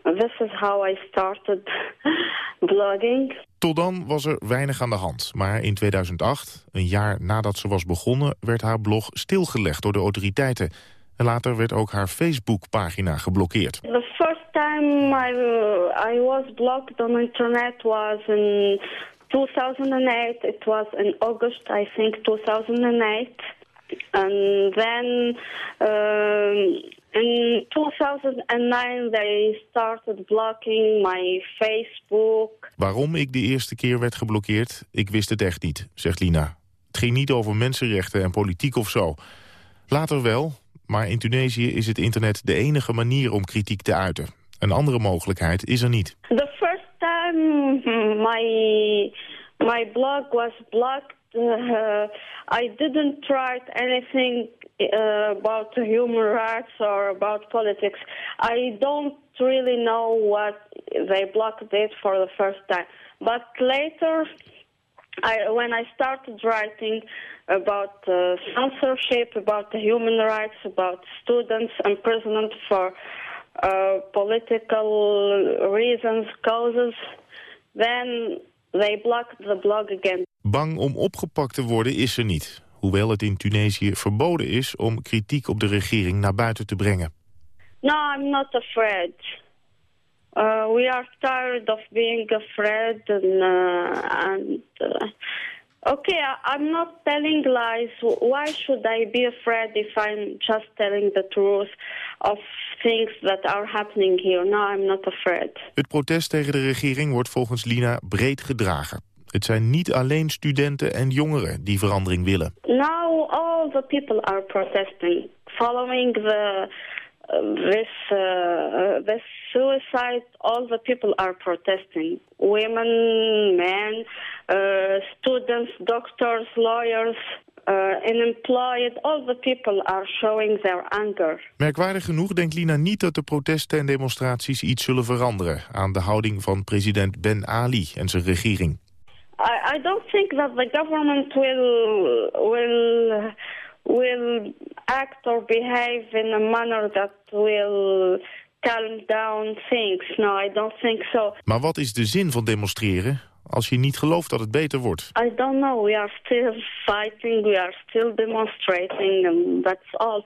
this is how I started [laughs] blogging. Tot dan was er weinig aan de hand. Maar in 2008, een jaar nadat ze was begonnen... werd haar blog stilgelegd door de autoriteiten. En later werd ook haar Facebook-pagina geblokkeerd. The first time I, I was blocked on internet was in 2008. It was in August, I think, 2008. And then um, in 2009 they started blocking my Facebook. Waarom ik de eerste keer werd geblokkeerd, ik wist het echt niet, zegt Lina. Het ging niet over mensenrechten en politiek of zo. Later wel, Maar in Tunesië is het internet de enige manier om kritiek te uiten. Een andere mogelijkheid is er niet. The first time [laughs] my my blog was blocked, uh, I didn't write anything uh, about human rights or about politics. I don't really know what they blocked it for the first time. But later, I, when I started writing about uh, censorship, about human rights, about students imprisoned for uh, political reasons, causes, then they blocked the blog again. Bang om opgepakt te worden is ze niet. Hoewel het in Tunesië verboden is om kritiek op de regering naar buiten te brengen. No, I'm not afraid. Uh, we are tired of being afraid and, uh, and uh, okay, I'm not telling lies. Why should I be afraid if I'm just telling the truth of things that are happening here? No, I'm not afraid. Het protest tegen de regering wordt volgens Lina breed gedragen. Het zijn niet alleen studenten en jongeren die verandering willen. Now all the people are protesting, following the uh, this uh, this suicide. All the people are protesting. Women, men, uh, students, doctors, lawyers. Uh, unemployed, all the people are showing their anger. Merkwaardig genoeg denkt Lina niet dat de protesten en demonstraties iets zullen veranderen aan de houding van president Ben Ali en zijn regering. I, I don't think that the government will will will act or behave in a manner that will calm down things. No, I don't think so. Maar wat is de zin van demonstreren als je niet gelooft dat het beter wordt? I don't know. We are still fighting. We are still demonstrating, and that's all.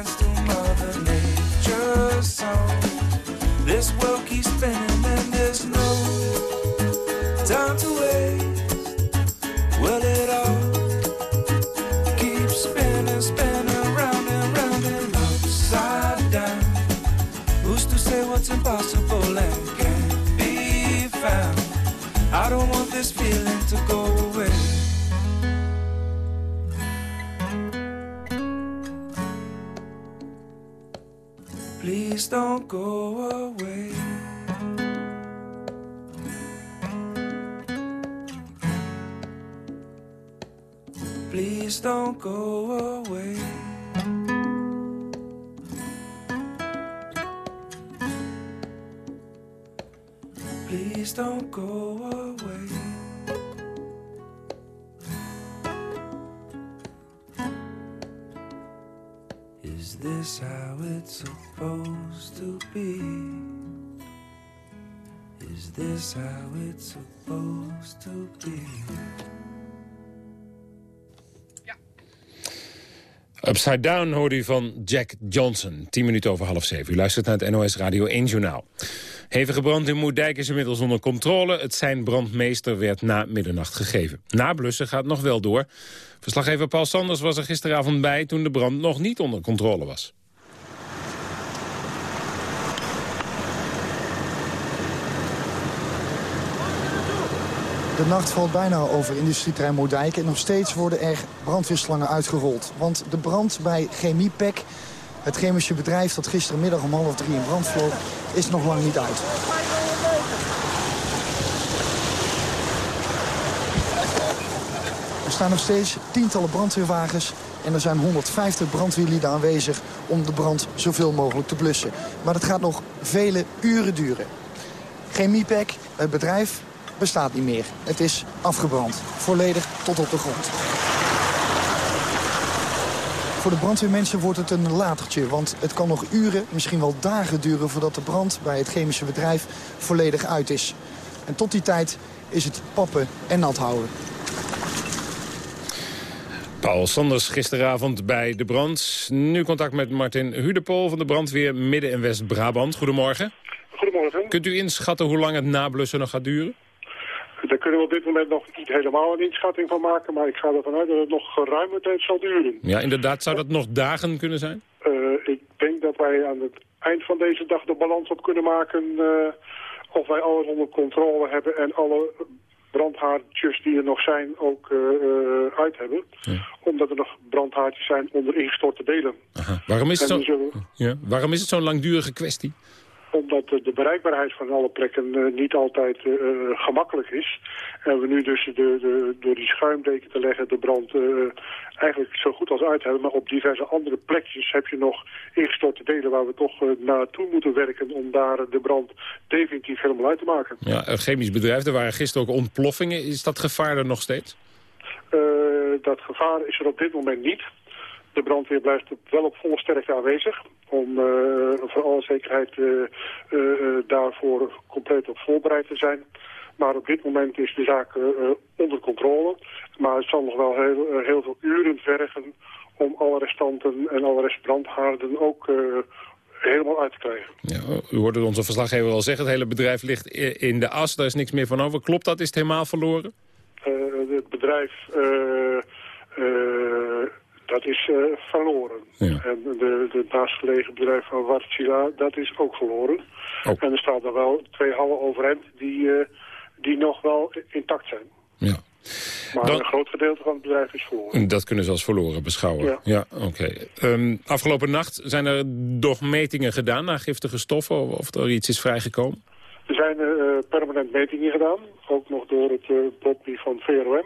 This Please don't go away. Please don't go away. Is this how it's supposed to be? Is this how it's supposed to be? Upside Down hoorde u van Jack Johnson. 10 minuten over half zeven. U luistert naar het NOS Radio 1 Journaal. Hevige brand in Moerdijk is inmiddels onder controle. Het zijn brandmeester werd na middernacht gegeven. Nablussen gaat nog wel door. Verslaggever Paul Sanders was er gisteravond bij... toen de brand nog niet onder controle was. De nacht valt bijna over industrieterrein Moerdijk en nog steeds worden er brandweerslangen uitgerold. Want de brand bij Chemiepec, het chemische bedrijf dat gistermiddag om half drie in brand vloog, is nog lang niet uit. Er staan nog steeds tientallen brandweerwagens en er zijn 150 brandweerlieden aanwezig om de brand zoveel mogelijk te blussen. Maar dat gaat nog vele uren duren. Chemiepec, het bedrijf, bestaat niet meer. Het is afgebrand, volledig tot op de grond. Voor de brandweermensen wordt het een latertje, want het kan nog uren, misschien wel dagen duren... voordat de brand bij het chemische bedrijf volledig uit is. En tot die tijd is het pappen en nat houden. Paul Sanders gisteravond bij de brand. Nu contact met Martin Hudepol van de brandweer Midden- en West-Brabant. Goedemorgen. Goedemorgen. Kunt u inschatten hoe lang het nablussen nog gaat duren? Daar kunnen we op dit moment nog niet helemaal een inschatting van maken, maar ik ga ervan uit dat het nog geruime tijd zal duren. Ja, inderdaad. Zou dat nog dagen kunnen zijn? Uh, ik denk dat wij aan het eind van deze dag de balans op kunnen maken uh, of wij alles onder controle hebben en alle brandhaartjes die er nog zijn ook uh, uit hebben. Ja. Omdat er nog brandhaartjes zijn onder ingestorte delen. Aha. Waarom is het zo... ja. Waarom is het zo'n langdurige kwestie? Omdat de bereikbaarheid van alle plekken uh, niet altijd uh, gemakkelijk is. En we nu dus de, de, door die schuimdeken te leggen de brand eigenlijk zo goed als uit hebben. Maar op diverse andere plekjes heb je nog ingestorte delen waar we toch naartoe moeten werken om daar de brand definitief helemaal uit te maken. Ja, een chemisch bedrijf, er waren gisteren ook ontploffingen. Is dat gevaar er nog steeds? dat gevaar is er op dit moment niet. De brandweer blijft wel op volle sterkte aanwezig om uh, voor alle zekerheid uh, uh, daarvoor compleet op voorbereid te zijn. Maar op dit moment is de zaak onder controle. Maar het zal nog wel heel, heel veel uren vergen om alle restanten en alle restbrandhaarden ook helemaal uit te krijgen. Ja, u hoorde onze verslaggever al zeggen, het hele bedrijf ligt in de as, daar is niks meer van over. Klopt dat? Is het helemaal verloren? het bedrijf dat is uh, verloren. Ja. En de, de naastgelegen bedrijf van Wartsila, dat is ook verloren. Oh. En er staan er wel twee hallen overeind die, uh, die nog wel intact zijn. Ja. Maar Dan... een groot gedeelte van het bedrijf is verloren. Dat kunnen ze als verloren beschouwen. Ja, oké. Okay. Um, afgelopen nacht zijn er toch metingen gedaan naar giftige stoffen... of er iets is vrijgekomen? Er zijn uh, permanent metingen gedaan. Ook nog door het uh, van VROM.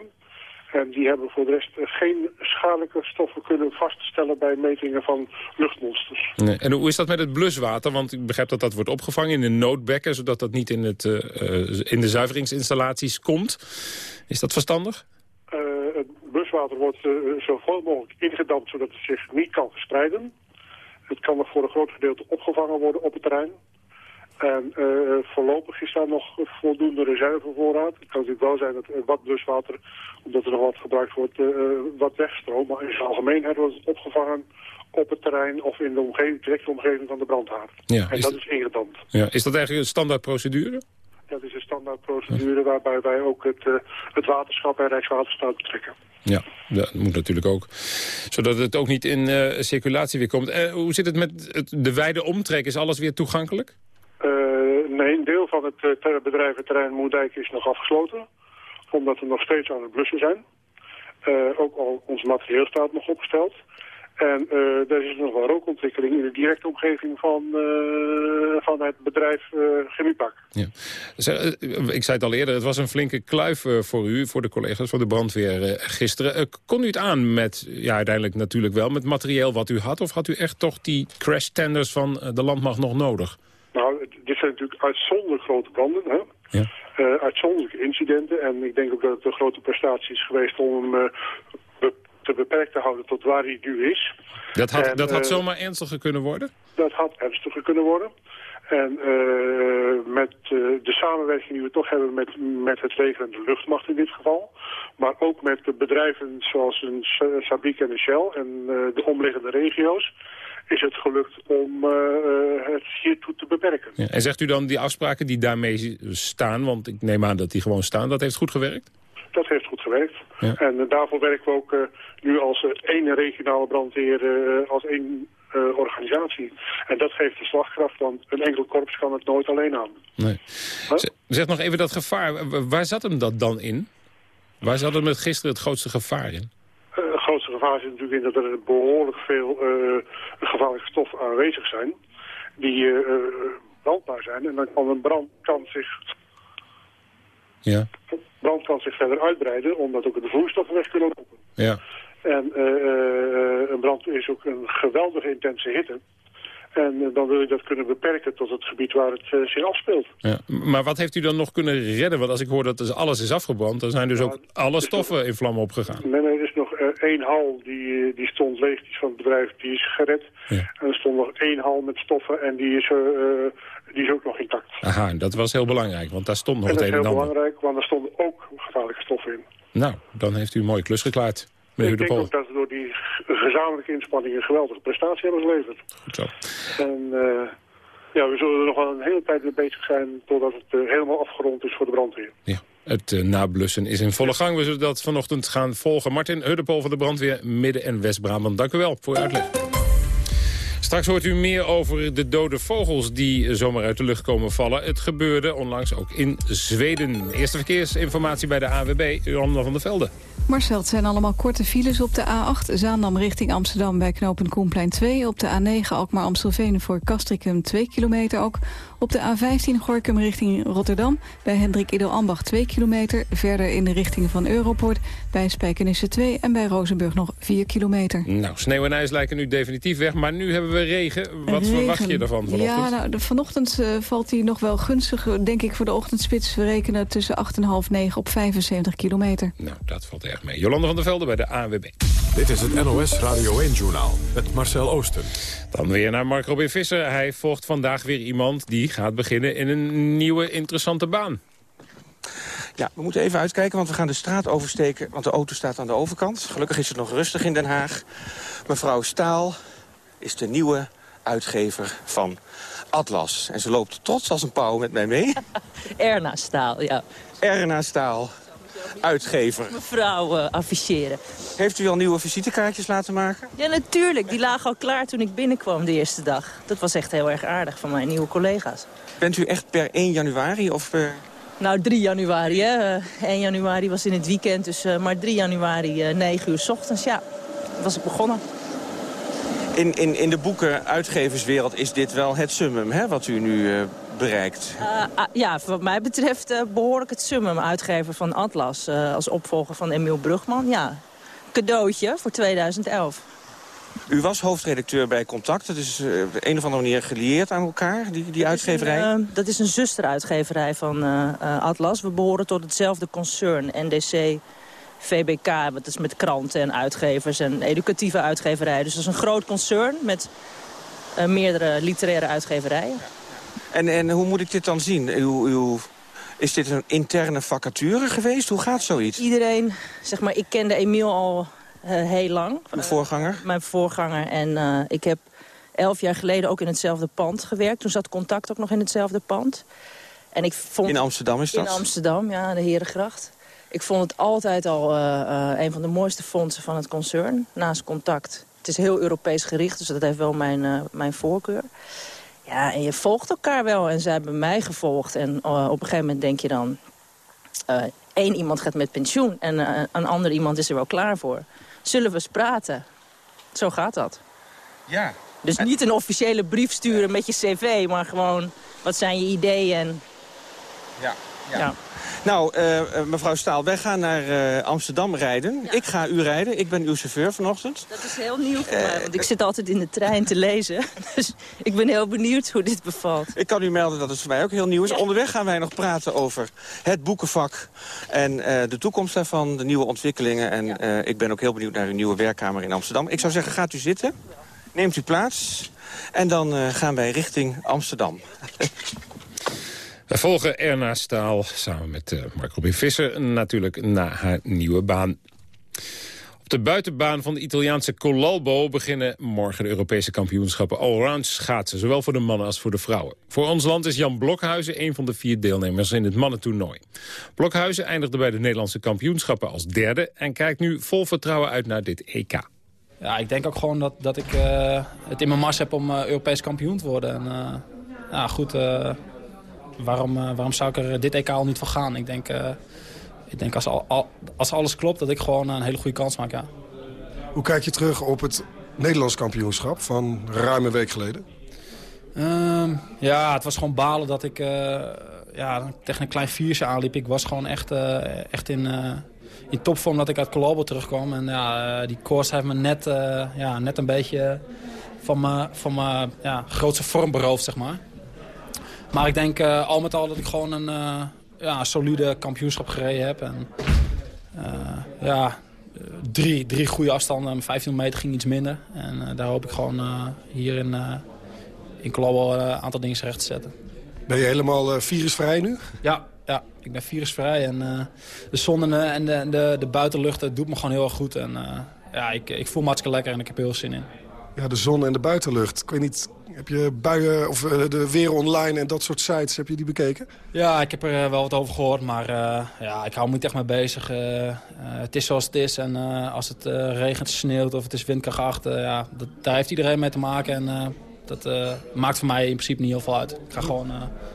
En die hebben voor de rest geen schadelijke stoffen kunnen vaststellen bij metingen van luchtmonsters. Nee. En hoe is dat met het bluswater? Want ik begrijp dat dat wordt opgevangen in de noodbekken... zodat dat niet in, het, uh, in de zuiveringsinstallaties komt. Is dat verstandig? Uh, het bluswater wordt uh, zo veel mogelijk ingedampt... zodat het zich niet kan verspreiden. Het kan nog voor een groot gedeelte opgevangen worden op het terrein. En uh, voorlopig is daar nog voldoende reservevoorraad. Het kan natuurlijk wel zijn dat wat bluswater, omdat er nog wat gebruikt wordt, uh, wat wegstroomt. Maar in het algemeen hebben we het opgevangen op het terrein of in de omgeving, directe omgeving van de brandhaard. Ja, en is dat is ingedampt. Ja, is dat eigenlijk een standaardprocedure? Dat is een standaardprocedure waarbij wij ook het, uh, het waterschap en Rijkswaterstaat betrekken. Ja, dat moet natuurlijk ook. Zodat het ook niet in circulatie weer komt. Hoe zit het met het, de wijde omtrek? Is alles weer toegankelijk? Uh, nee, een deel van het uh, bedrijventerrein Moerdijk is nog afgesloten. Omdat we nog steeds aan het blussen zijn. Uh, ook al ons materieel staat nog opgesteld. En er is nog wel rookontwikkeling in de directe omgeving van, van het bedrijf Chemiepak. Ja. Ik zei het al eerder, het was een flinke kluif voor u, voor de collega's van de brandweer gisteren. kon u het aan met, ja uiteindelijk natuurlijk wel, met materieel wat u had? Of had u echt toch die crash tenders van de landmacht nog nodig? Nou, dit zijn natuurlijk uitzonderlijk grote branden. Hè? Ja. Eh, uitzonderlijke incidenten. En ik denk ook dat het een grote prestatie is geweest om hem eh, be- te beperkt te houden tot waar hij nu is. Dat had, En, dat had eh, zomaar ernstiger kunnen worden? Dat had ernstiger kunnen worden. En met de samenwerking die we toch hebben met, met het leger en de luchtmacht in dit geval. Maar ook met de bedrijven zoals een S- Sabic en een Shell en de omliggende regio's. Is het gelukt om het hiertoe te beperken. Ja. En zegt u dan die afspraken die daarmee staan, want ik neem aan dat die gewoon staan, dat heeft goed gewerkt? Dat heeft goed gewerkt. Ja. En eh, daarvoor werken we ook eh, nu als eh, één regionale brandweer, eh, als één eh, organisatie. En dat geeft de slagkracht, want een enkel korps kan het nooit alleen aan. Nee. Zeg nog even dat gevaar, waar zat hem dat dan in? Waar zat hem het gisteren het grootste gevaar in? Eh, Het grootste gevaar zit natuurlijk in dat er behoorlijk veel eh, gevaarlijke stoffen aanwezig zijn. Die eh, brandbaar zijn. En dan kan een brand kan zich, Ja. brand kan zich verder uitbreiden, omdat ook de vloeistoffen weg kunnen lopen. Ja. En eh, eh, een brand is ook een geweldige intense hitte. En dan wil je dat kunnen beperken tot het gebied waar het zich afspeelt. Ja. Maar wat heeft u dan nog kunnen redden? Want als ik hoor dat dus alles is afgebrand, dan zijn dus ook alle stoffen in vlammen opgegaan. Nee, nee, er is nog één hal die, eh, die stond leeg, die is van het bedrijf, die is gered. En er stond nog één hal met stoffen en die is, eh, eh, die is ook nog intact. Aha, dat was heel belangrijk, want daar stond nog en het dat is een en heel ander. belangrijk, want er stonden ook gevaarlijke stoffen in. Nou, dan heeft u een mooie klus geklaard, meneer Ik De denk ook dat we door die gezamenlijke inspanningen een geweldige prestatie hebben geleverd. Goed zo. En eh, ja, we zullen er nog wel een hele tijd mee bezig zijn totdat het eh, helemaal afgerond is voor de brandweer. Ja, het eh, nablussen is in volle gang. We zullen dat vanochtend gaan volgen. Martin Huddepol van de brandweer Midden- en West-Brabant. Dank u wel voor uw uitleg. Straks hoort u meer over de dode vogels die zomaar uit de lucht komen vallen. Het gebeurde onlangs ook in Zweden. Eerste verkeersinformatie bij de AWB, Jolanda van der Velde. Marcel, het zijn allemaal korte files op de A8. Zaandam richting Amsterdam bij knooppunt Koenplein 2. Op de A9 Alkmaar-Amstelveen voor Castricum 2 kilometer ook. Op de A15 Gorkum richting Rotterdam bij Hendrik Idel Ambach 2 kilometer. Verder in de richting van Europort bij Spijkenisse 2 en bij Rozenburg nog 4 kilometer. Nou, sneeuw en ijs lijken nu definitief weg, maar nu hebben we regen. Wat Regen. verwacht je ervan vanochtend? Ja, nou, de, vanochtend eh, valt hij nog wel gunstig, denk ik, voor de ochtendspits. We rekenen tussen 8 en half 9 op 75 kilometer. Nou, dat valt erg mee. Jolanda van der Velde bij de ANWB. Dit is het NOS Radio 1-journaal met Marcel Oosten. Dan weer naar Mark Robin Visser. Hij volgt vandaag weer iemand die gaat beginnen in een nieuwe interessante baan. Ja, we moeten even uitkijken, want we gaan de straat oversteken... want de auto staat aan de overkant. Gelukkig is het nog rustig in Den Haag. Mevrouw Staal is de nieuwe uitgever van Atlas. En ze loopt trots als een pauw met mij mee. [laughs] Erna Staal, ja. Erna Staal, uitgever. Mevrouw eh, afficheren. Heeft u al nieuwe visitekaartjes laten maken? Ja, natuurlijk. Die lagen al klaar toen ik binnenkwam de eerste dag. Dat was echt heel erg aardig van mijn nieuwe collega's. Bent u echt per 1 januari of per... Nou, 3 januari, hè. Eh, 1 januari was in het weekend, dus eh, maar 3 januari, eh 9 uur s ochtends, ja. was ik begonnen. In, in, in de boekenuitgeverswereld is dit wel het summum, hè, wat u nu eh, bereikt. Eh, ah, ja, wat mij betreft eh, behoorlijk het summum uitgever van Atlas. eh, als opvolger van Emiel Brugman, ja. Cadeautje voor 2011. U was hoofdredacteur bij Contact. Dat is eh, op een of andere manier gelieerd aan elkaar, die, die uitgeverij. Dat is een zusteruitgeverij van Atlas. We behoren tot hetzelfde concern, NDC, VBK. Dat is met kranten en uitgevers en educatieve uitgeverijen. Dus dat is een groot concern met meerdere literaire uitgeverijen. En, en hoe moet ik dit dan zien? Uw, uw, is dit een interne vacature geweest? Hoe gaat zoiets? Iedereen, zeg maar, ik kende Emiel al eh, heel lang. Uw voorganger? mijn voorganger. En eh, ik heb elf jaar geleden ook in hetzelfde pand gewerkt. Toen zat Contact ook nog in hetzelfde pand. En ik vond, In Amsterdam is dat? In Amsterdam, ja, de Herengracht. Ik vond het altijd al eh, eh, een van de mooiste fondsen van het concern. Naast Contact. Het is heel Europees gericht, dus dat heeft wel mijn, eh, mijn voorkeur. Ja, en je volgt elkaar wel. En zij hebben mij gevolgd. En eh, op een gegeven moment denk je dan... eh één iemand gaat met pensioen en eh, een ander iemand is er wel klaar voor. Zullen we eens praten? Zo gaat dat. Ja. Dus niet een officiële brief sturen met je cv, maar gewoon... wat zijn je ideeën en Ja. Ja. Nou, eh, eh, mevrouw Staal, wij gaan naar eh, Amsterdam rijden. Ik ga u rijden. Ik ben uw chauffeur vanochtend. Dat is heel nieuw voor mij, want ik zit altijd in de trein te lezen. [laughs] Dus ik ben heel benieuwd hoe dit bevalt. Ik kan u melden dat het voor mij ook heel nieuw is. Onderweg gaan wij nog praten over het boekenvak en de toekomst daarvan, de nieuwe ontwikkelingen. En ik ben ook heel benieuwd naar uw nieuwe werkkamer in Amsterdam. Ik zou zeggen, gaat u zitten, neemt u plaats en dan gaan wij richting Amsterdam. [laughs] We volgen Erna Staal samen met uh, Mark Robin Visser natuurlijk na haar nieuwe baan. Op de buitenbaan van de Italiaanse Colalbo beginnen morgen de Europese kampioenschappen allround schaatsen, zowel voor de mannen als voor de vrouwen. Voor ons land is Jan Blokhuizen een van de vier deelnemers in het mannentoernooi. Blokhuizen eindigde bij de Nederlandse kampioenschappen als derde en kijkt nu vol vertrouwen uit naar dit EK. Ja, ik denk ook gewoon dat, dat ik uh, het in mijn mars heb om uh, Europees kampioen te worden. En, ja, goed, waarom, uh, waarom zou ik er dit EK al niet voor gaan? Ik denk, uh, ik denk als, al, als alles klopt dat ik gewoon een hele goede kans maak, ja. Hoe kijk je terug op het Nederlands kampioenschap van ruim een week geleden? Um, ja, het was gewoon balen dat ik uh, ja, tegen een klein viertje aanliep. Ik was gewoon echt, echt in, in topvorm dat ik uit Colombo terugkwam. En ja, die koers heeft me net, ja, net een beetje van mijn van ja, grootste vorm beroofd, zeg maar. Maar ik denk uh, al met al dat ik gewoon een uh, ja, solide kampioenschap gereden heb. En, uh, ja, drie, drie goede afstanden. 1500 meter ging iets minder. En daar hoop ik gewoon hier in, in Colombo een aantal dingen recht te zetten. Ben je helemaal virusvrij nu? Ja, ja, ik ben virusvrij. En de zon en, de, de, de, buitenlucht doet me gewoon heel erg goed. En ja, ik, ik voel me hartstikke lekker en ik heb heel zin in. Ja, de zon en de buitenlucht. Ik weet niet, heb je buien of uh, de weer online en dat soort sites, heb je die bekeken? Ja, ik heb er uh, wel wat over gehoord, maar uh, ja, ik hou me niet echt mee bezig. het is zoals het is en als het regent, sneeuwt of het is windkracht achter, ja, dat, daar heeft iedereen mee te maken. En dat maakt voor mij in principe niet heel veel uit. Ik ga gewoon,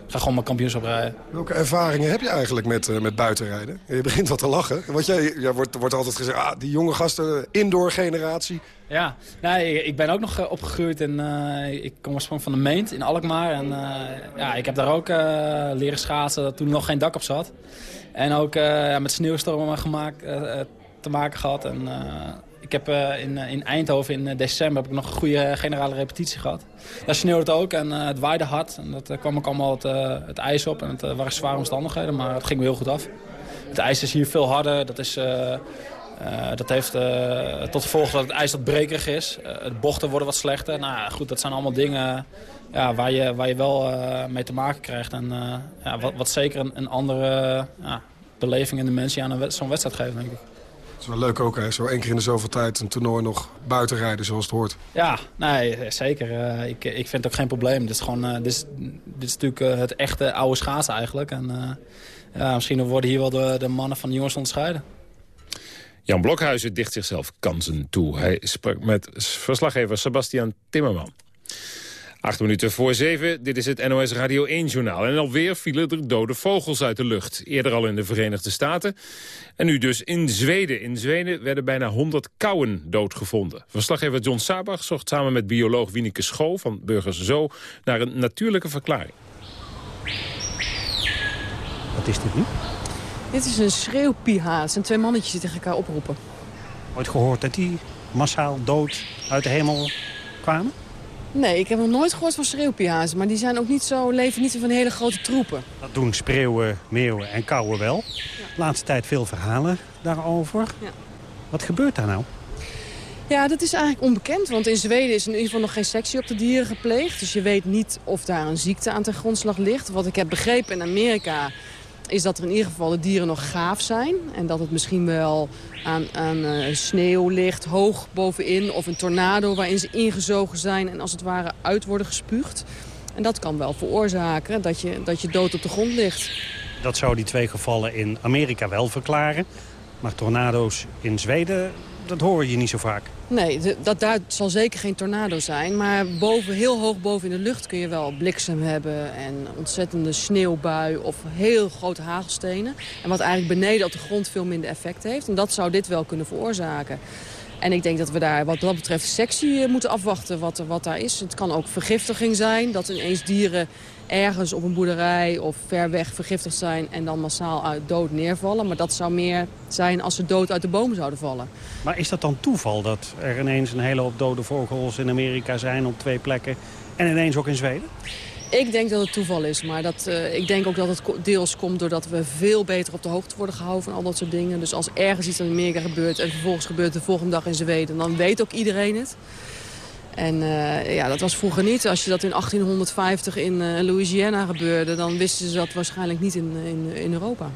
ga gewoon mijn kampioenschap rijden. Welke ervaringen heb je eigenlijk met, met buitenrijden? Je begint wat te lachen. Want jij, wordt, wordt altijd gezegd, ah, die jonge gasten, indoor generatie... Ja, nee, ik ben ook nog uh, opgegroeid en uh, ik kom oorspronkelijk van de Meent in Alkmaar. En uh, ja, ik heb daar ook leren schaatsen toen er nog geen dak op zat. En ook met sneeuwstormen gemaakt, te maken gehad. En ik heb in, in Eindhoven in december heb ik nog een goede generale repetitie gehad. Daar sneeuwde het ook en het waaide hard. En dat kwam ook allemaal het, het ijs op en het waren zware omstandigheden, maar het ging me heel goed af. Het ijs is hier veel harder, dat is... dat heeft uh, tot gevolg dat het ijs wat brekerig is. Uh, de bochten worden wat slechter. Nou goed, dat zijn allemaal dingen ja, waar, je, waar je wel mee te maken krijgt. En ja, wat, wat zeker een, een andere beleving in de mensen aan zo'n wedstrijd geven, denk ik. Het is wel leuk ook, hè? Zo één keer in de zoveel tijd een toernooi nog buiten rijden zoals het hoort. Ja, nee, zeker. ik, ik vind het ook geen probleem. Dit is, gewoon, dit is, dit is natuurlijk het echte oude schaatsen eigenlijk. En ja, misschien worden hier wel de, de mannen van de jongens onderscheiden. Jan Blokhuizen dicht zichzelf kansen toe. Hij sprak met verslaggever Sebastian Timmerman. Acht minuten voor zeven, dit is het NOS Radio 1-journaal. En alweer vielen er dode vogels uit de lucht. Eerder al in de Verenigde Staten. En nu dus in Zweden. In Zweden werden bijna 100 kauwen doodgevonden. Verslaggever John Sabach zocht samen met bioloog Wieneke Schoo van Burgers Zo... naar een natuurlijke verklaring. Wat is dit nu? Dit is een schreeuwpiha. Het zijn twee mannetjes die tegen elkaar oproepen. Ooit gehoord dat die massaal dood uit de hemel kwamen? Nee, ik heb nog nooit gehoord van schreeuwpiha's. Maar die zijn ook niet zo, leven niet zo van hele grote troepen. Dat doen spreeuwen, meeuwen en kauwen wel. Ja. Laatste tijd veel verhalen daarover. Ja. Wat gebeurt daar nou? Ja, dat is eigenlijk onbekend. Want in Zweden is in ieder geval nog geen sectie op de dieren gepleegd. Dus je weet niet of daar een ziekte aan ten grondslag ligt. Wat ik heb begrepen in Amerika is dat er in ieder geval de dieren nog gaaf zijn. En dat het misschien wel aan, uh, sneeuw ligt, hoog bovenin. Of een tornado waarin ze ingezogen zijn en als het ware uit worden gespuugd. En dat kan wel veroorzaken dat je, dat je dood op de grond ligt. Dat zou die twee gevallen in Amerika wel verklaren. Maar tornado's in Zweden, dat hoor je niet zo vaak. Nee, dat, daar zal zeker geen tornado zijn. Maar boven, heel hoog boven in de lucht kun je wel bliksem hebben... en ontzettende sneeuwbui of heel grote hagelstenen. En wat eigenlijk beneden op de grond veel minder effect heeft. En dat zou dit wel kunnen veroorzaken. En ik denk dat we daar wat dat betreft sectie moeten afwachten wat, wat daar is. Het kan ook vergiftiging zijn, dat ineens dieren ergens op een boerderij of ver weg vergiftigd zijn... en dan massaal uit dood neervallen. Maar dat zou meer zijn als ze dood uit de boom zouden vallen. Maar is dat dan toeval dat er ineens een hele hoop dode vogels in Amerika zijn op twee plekken... en ineens ook in Zweden? Ik denk dat het toeval is, maar dat, uh, ik denk ook dat het deels komt doordat we veel beter op de hoogte worden gehouden van al dat soort dingen. Dus als ergens iets in Amerika gebeurt en vervolgens gebeurt de volgende dag in Zweden, dan weet ook iedereen het. En uh, ja, dat was vroeger niet. Als je dat in 1850 in uh, Louisiana gebeurde, dan wisten ze dat waarschijnlijk niet in, in, in Europa.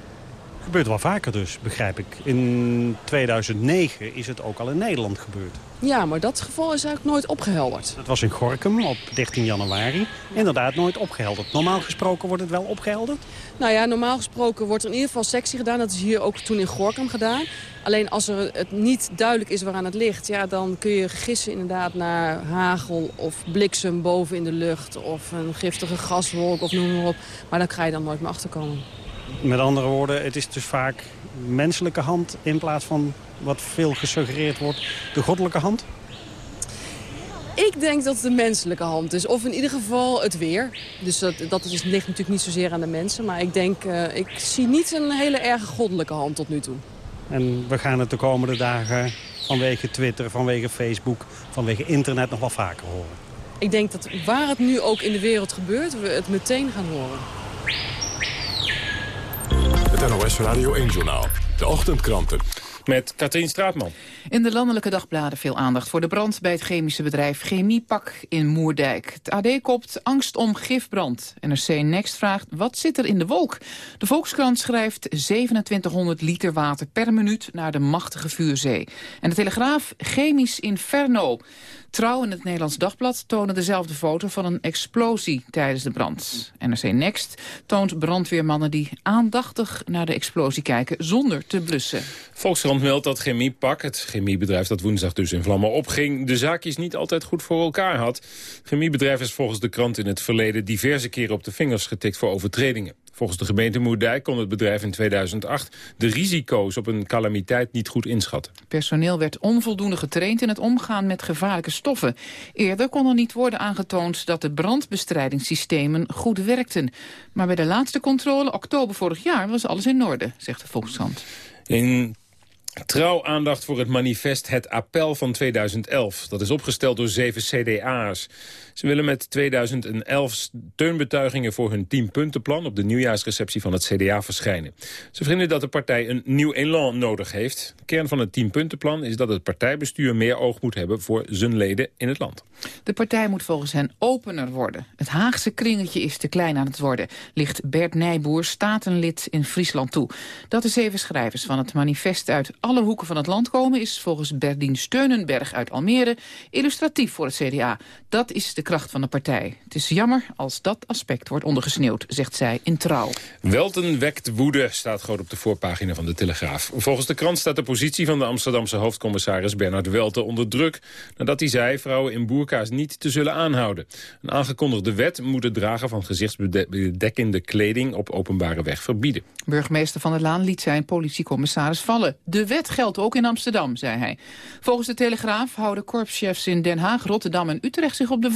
Gebeurt wel vaker dus, begrijp ik. In 2009 is het ook al in Nederland gebeurd. Ja, maar dat geval is eigenlijk nooit opgehelderd. Dat was in Gorkum op 13 januari. Inderdaad nooit opgehelderd. Normaal gesproken wordt het wel opgehelderd? Nou ja, normaal gesproken wordt er in ieder geval sectie gedaan. Dat is hier ook toen in Gorkum gedaan. Alleen als er het niet duidelijk is waaraan het ligt... Ja, dan kun je gissen inderdaad naar hagel of bliksem boven in de lucht... of een giftige gaswolk of noem maar op. Maar dan ga je dan nooit meer achterkomen. Met andere woorden, het is dus vaak menselijke hand... in plaats van wat veel gesuggereerd wordt, de goddelijke hand? Ik denk dat het de menselijke hand is. Of in ieder geval het weer. Dus dat, dat is, ligt natuurlijk niet zozeer aan de mensen. Maar ik denk, uh, ik zie niet een hele erg goddelijke hand tot nu toe. En we gaan het de komende dagen vanwege Twitter, vanwege Facebook, vanwege internet nog wel vaker horen. Ik denk dat waar het nu ook in de wereld gebeurt, we het meteen gaan horen. Het NOS Radio 1-journaal. De ochtendkranten. Met Katrien Straatman. In de landelijke dagbladen veel aandacht voor de brand bij het chemische bedrijf Chemiepak in Moerdijk. Het AD kopt angst om gifbrand. NRC Next vraagt wat zit er in de wolk? De Volkskrant schrijft 2700 liter water per minuut naar de machtige vuurzee. En de Telegraaf chemisch inferno. Trouw in het Nederlands Dagblad tonen dezelfde foto van een explosie tijdens de brand. NRC Next toont brandweermannen die aandachtig naar de explosie kijken zonder te blussen. Volkskrant meldt dat Chemiepak, het chemiebedrijf dat woensdag dus in vlammen opging, de zaakjes niet altijd goed voor elkaar had. Chemiebedrijf is volgens de krant in het verleden diverse keren op de vingers getikt voor overtredingen. Volgens de gemeente Moerdijk kon het bedrijf in 2008 de risico's op een calamiteit niet goed inschatten. Personeel werd onvoldoende getraind in het omgaan met gevaarlijke stoffen. Eerder kon er niet worden aangetoond dat de brandbestrijdingssystemen goed werkten. Maar bij de laatste controle, oktober vorig jaar, was alles in orde, zegt de Volkskrant. In Trouw aandacht voor het manifest Het Appel van 2011. Dat is opgesteld door zeven CDA's. Ze willen met 2011 steunbetuigingen voor hun 10-puntenplan... op de nieuwjaarsreceptie van het CDA verschijnen. Ze vinden dat de partij een nieuw elan nodig heeft. Kern van het 10-puntenplan is dat het partijbestuur... meer oog moet hebben voor zijn leden in het land. De partij moet volgens hen opener worden. Het Haagse kringetje is te klein aan het worden... ligt Bert Nijboer, statenlid in Friesland toe. Dat de zeven schrijvers van het manifest uit alle hoeken van het land komen... is volgens Berdien Steunenberg uit Almere illustratief voor het CDA. Dat is de kracht van de partij. Het is jammer als dat aspect wordt ondergesneeuwd, zegt zij in Trouw. Welten wekt woede, staat groot op de voorpagina van de Telegraaf. Volgens de krant staat de positie van de Amsterdamse hoofdcommissaris Bernard Welten onder druk... nadat hij zei vrouwen in boerka's niet te zullen aanhouden. Een aangekondigde wet moet het dragen van gezichtsbedekkende kleding op openbare weg verbieden. Burgemeester Van der Laan liet zijn politiecommissaris vallen. De wet geldt ook in Amsterdam, zei hij. Volgens de Telegraaf houden korpschefs in Den Haag, Rotterdam en Utrecht zich op de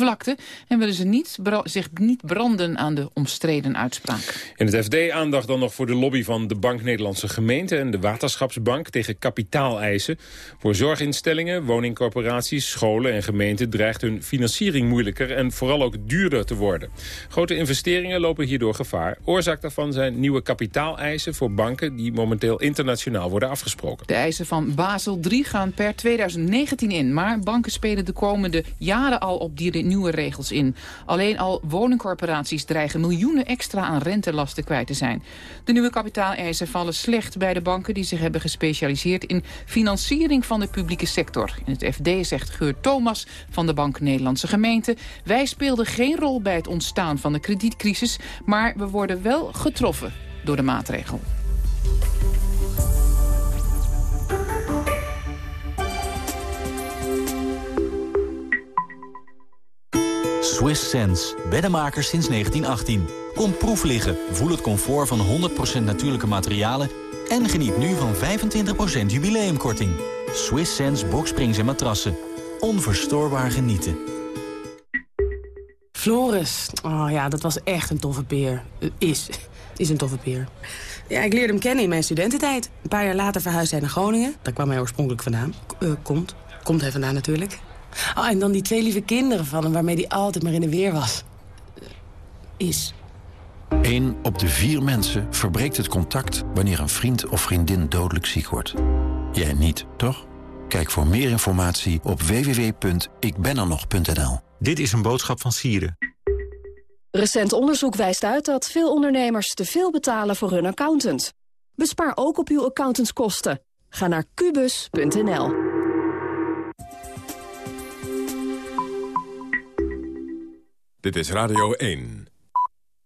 en willen ze niet zich niet branden aan de omstreden uitspraak. In het FD aandacht dan nog voor de lobby van de Bank Nederlandse Gemeente... en de Waterschapsbank tegen kapitaaleisen. Voor zorginstellingen, woningcorporaties, scholen en gemeenten... dreigt hun financiering moeilijker en vooral ook duurder te worden. Grote investeringen lopen hierdoor gevaar. Oorzaak daarvan zijn nieuwe kapitaaleisen voor banken... die momenteel internationaal worden afgesproken. De eisen van Basel III gaan per 2019 in. Maar banken spelen de komende jaren al op die nieuwe regels in. Alleen al woningcorporaties dreigen miljoenen extra aan rentelasten kwijt te zijn. De nieuwe kapitaaleisen vallen slecht bij de banken die zich hebben gespecialiseerd in financiering van de publieke sector. In het FD zegt Geurt Thomas van de Bank Nederlandse Gemeente... wij speelden geen rol bij het ontstaan van de kredietcrisis... maar we worden wel getroffen door de maatregel. Swiss Sense, beddenmakers sinds 1918. Kom proef liggen, voel het comfort van 100% natuurlijke materialen... en geniet nu van 25% jubileumkorting. Swiss Sense boksprings en matrassen. Onverstoorbaar genieten. Floris. Oh ja, dat was echt een toffe peer. Uh, is. [laughs] Is een toffe peer. Ja, ik leerde hem kennen in mijn studententijd. Een paar jaar later verhuisde hij naar Groningen. Daar kwam hij oorspronkelijk vandaan. Uh, komt. Komt hij vandaan natuurlijk. Oh, en dan die twee lieve kinderen van hem waarmee hij altijd maar in de weer was. Is. Eén op de vier mensen verbreekt het contact wanneer een vriend of vriendin dodelijk ziek wordt. Jij niet, toch? Kijk voor meer informatie op www.ikbenernog.nl. Dit is een boodschap van Sieren. Recent onderzoek wijst uit dat veel ondernemers te veel betalen voor hun accountant. Bespaar ook op uw accountantskosten. Ga naar kubus.nl. Dit is Radio 1.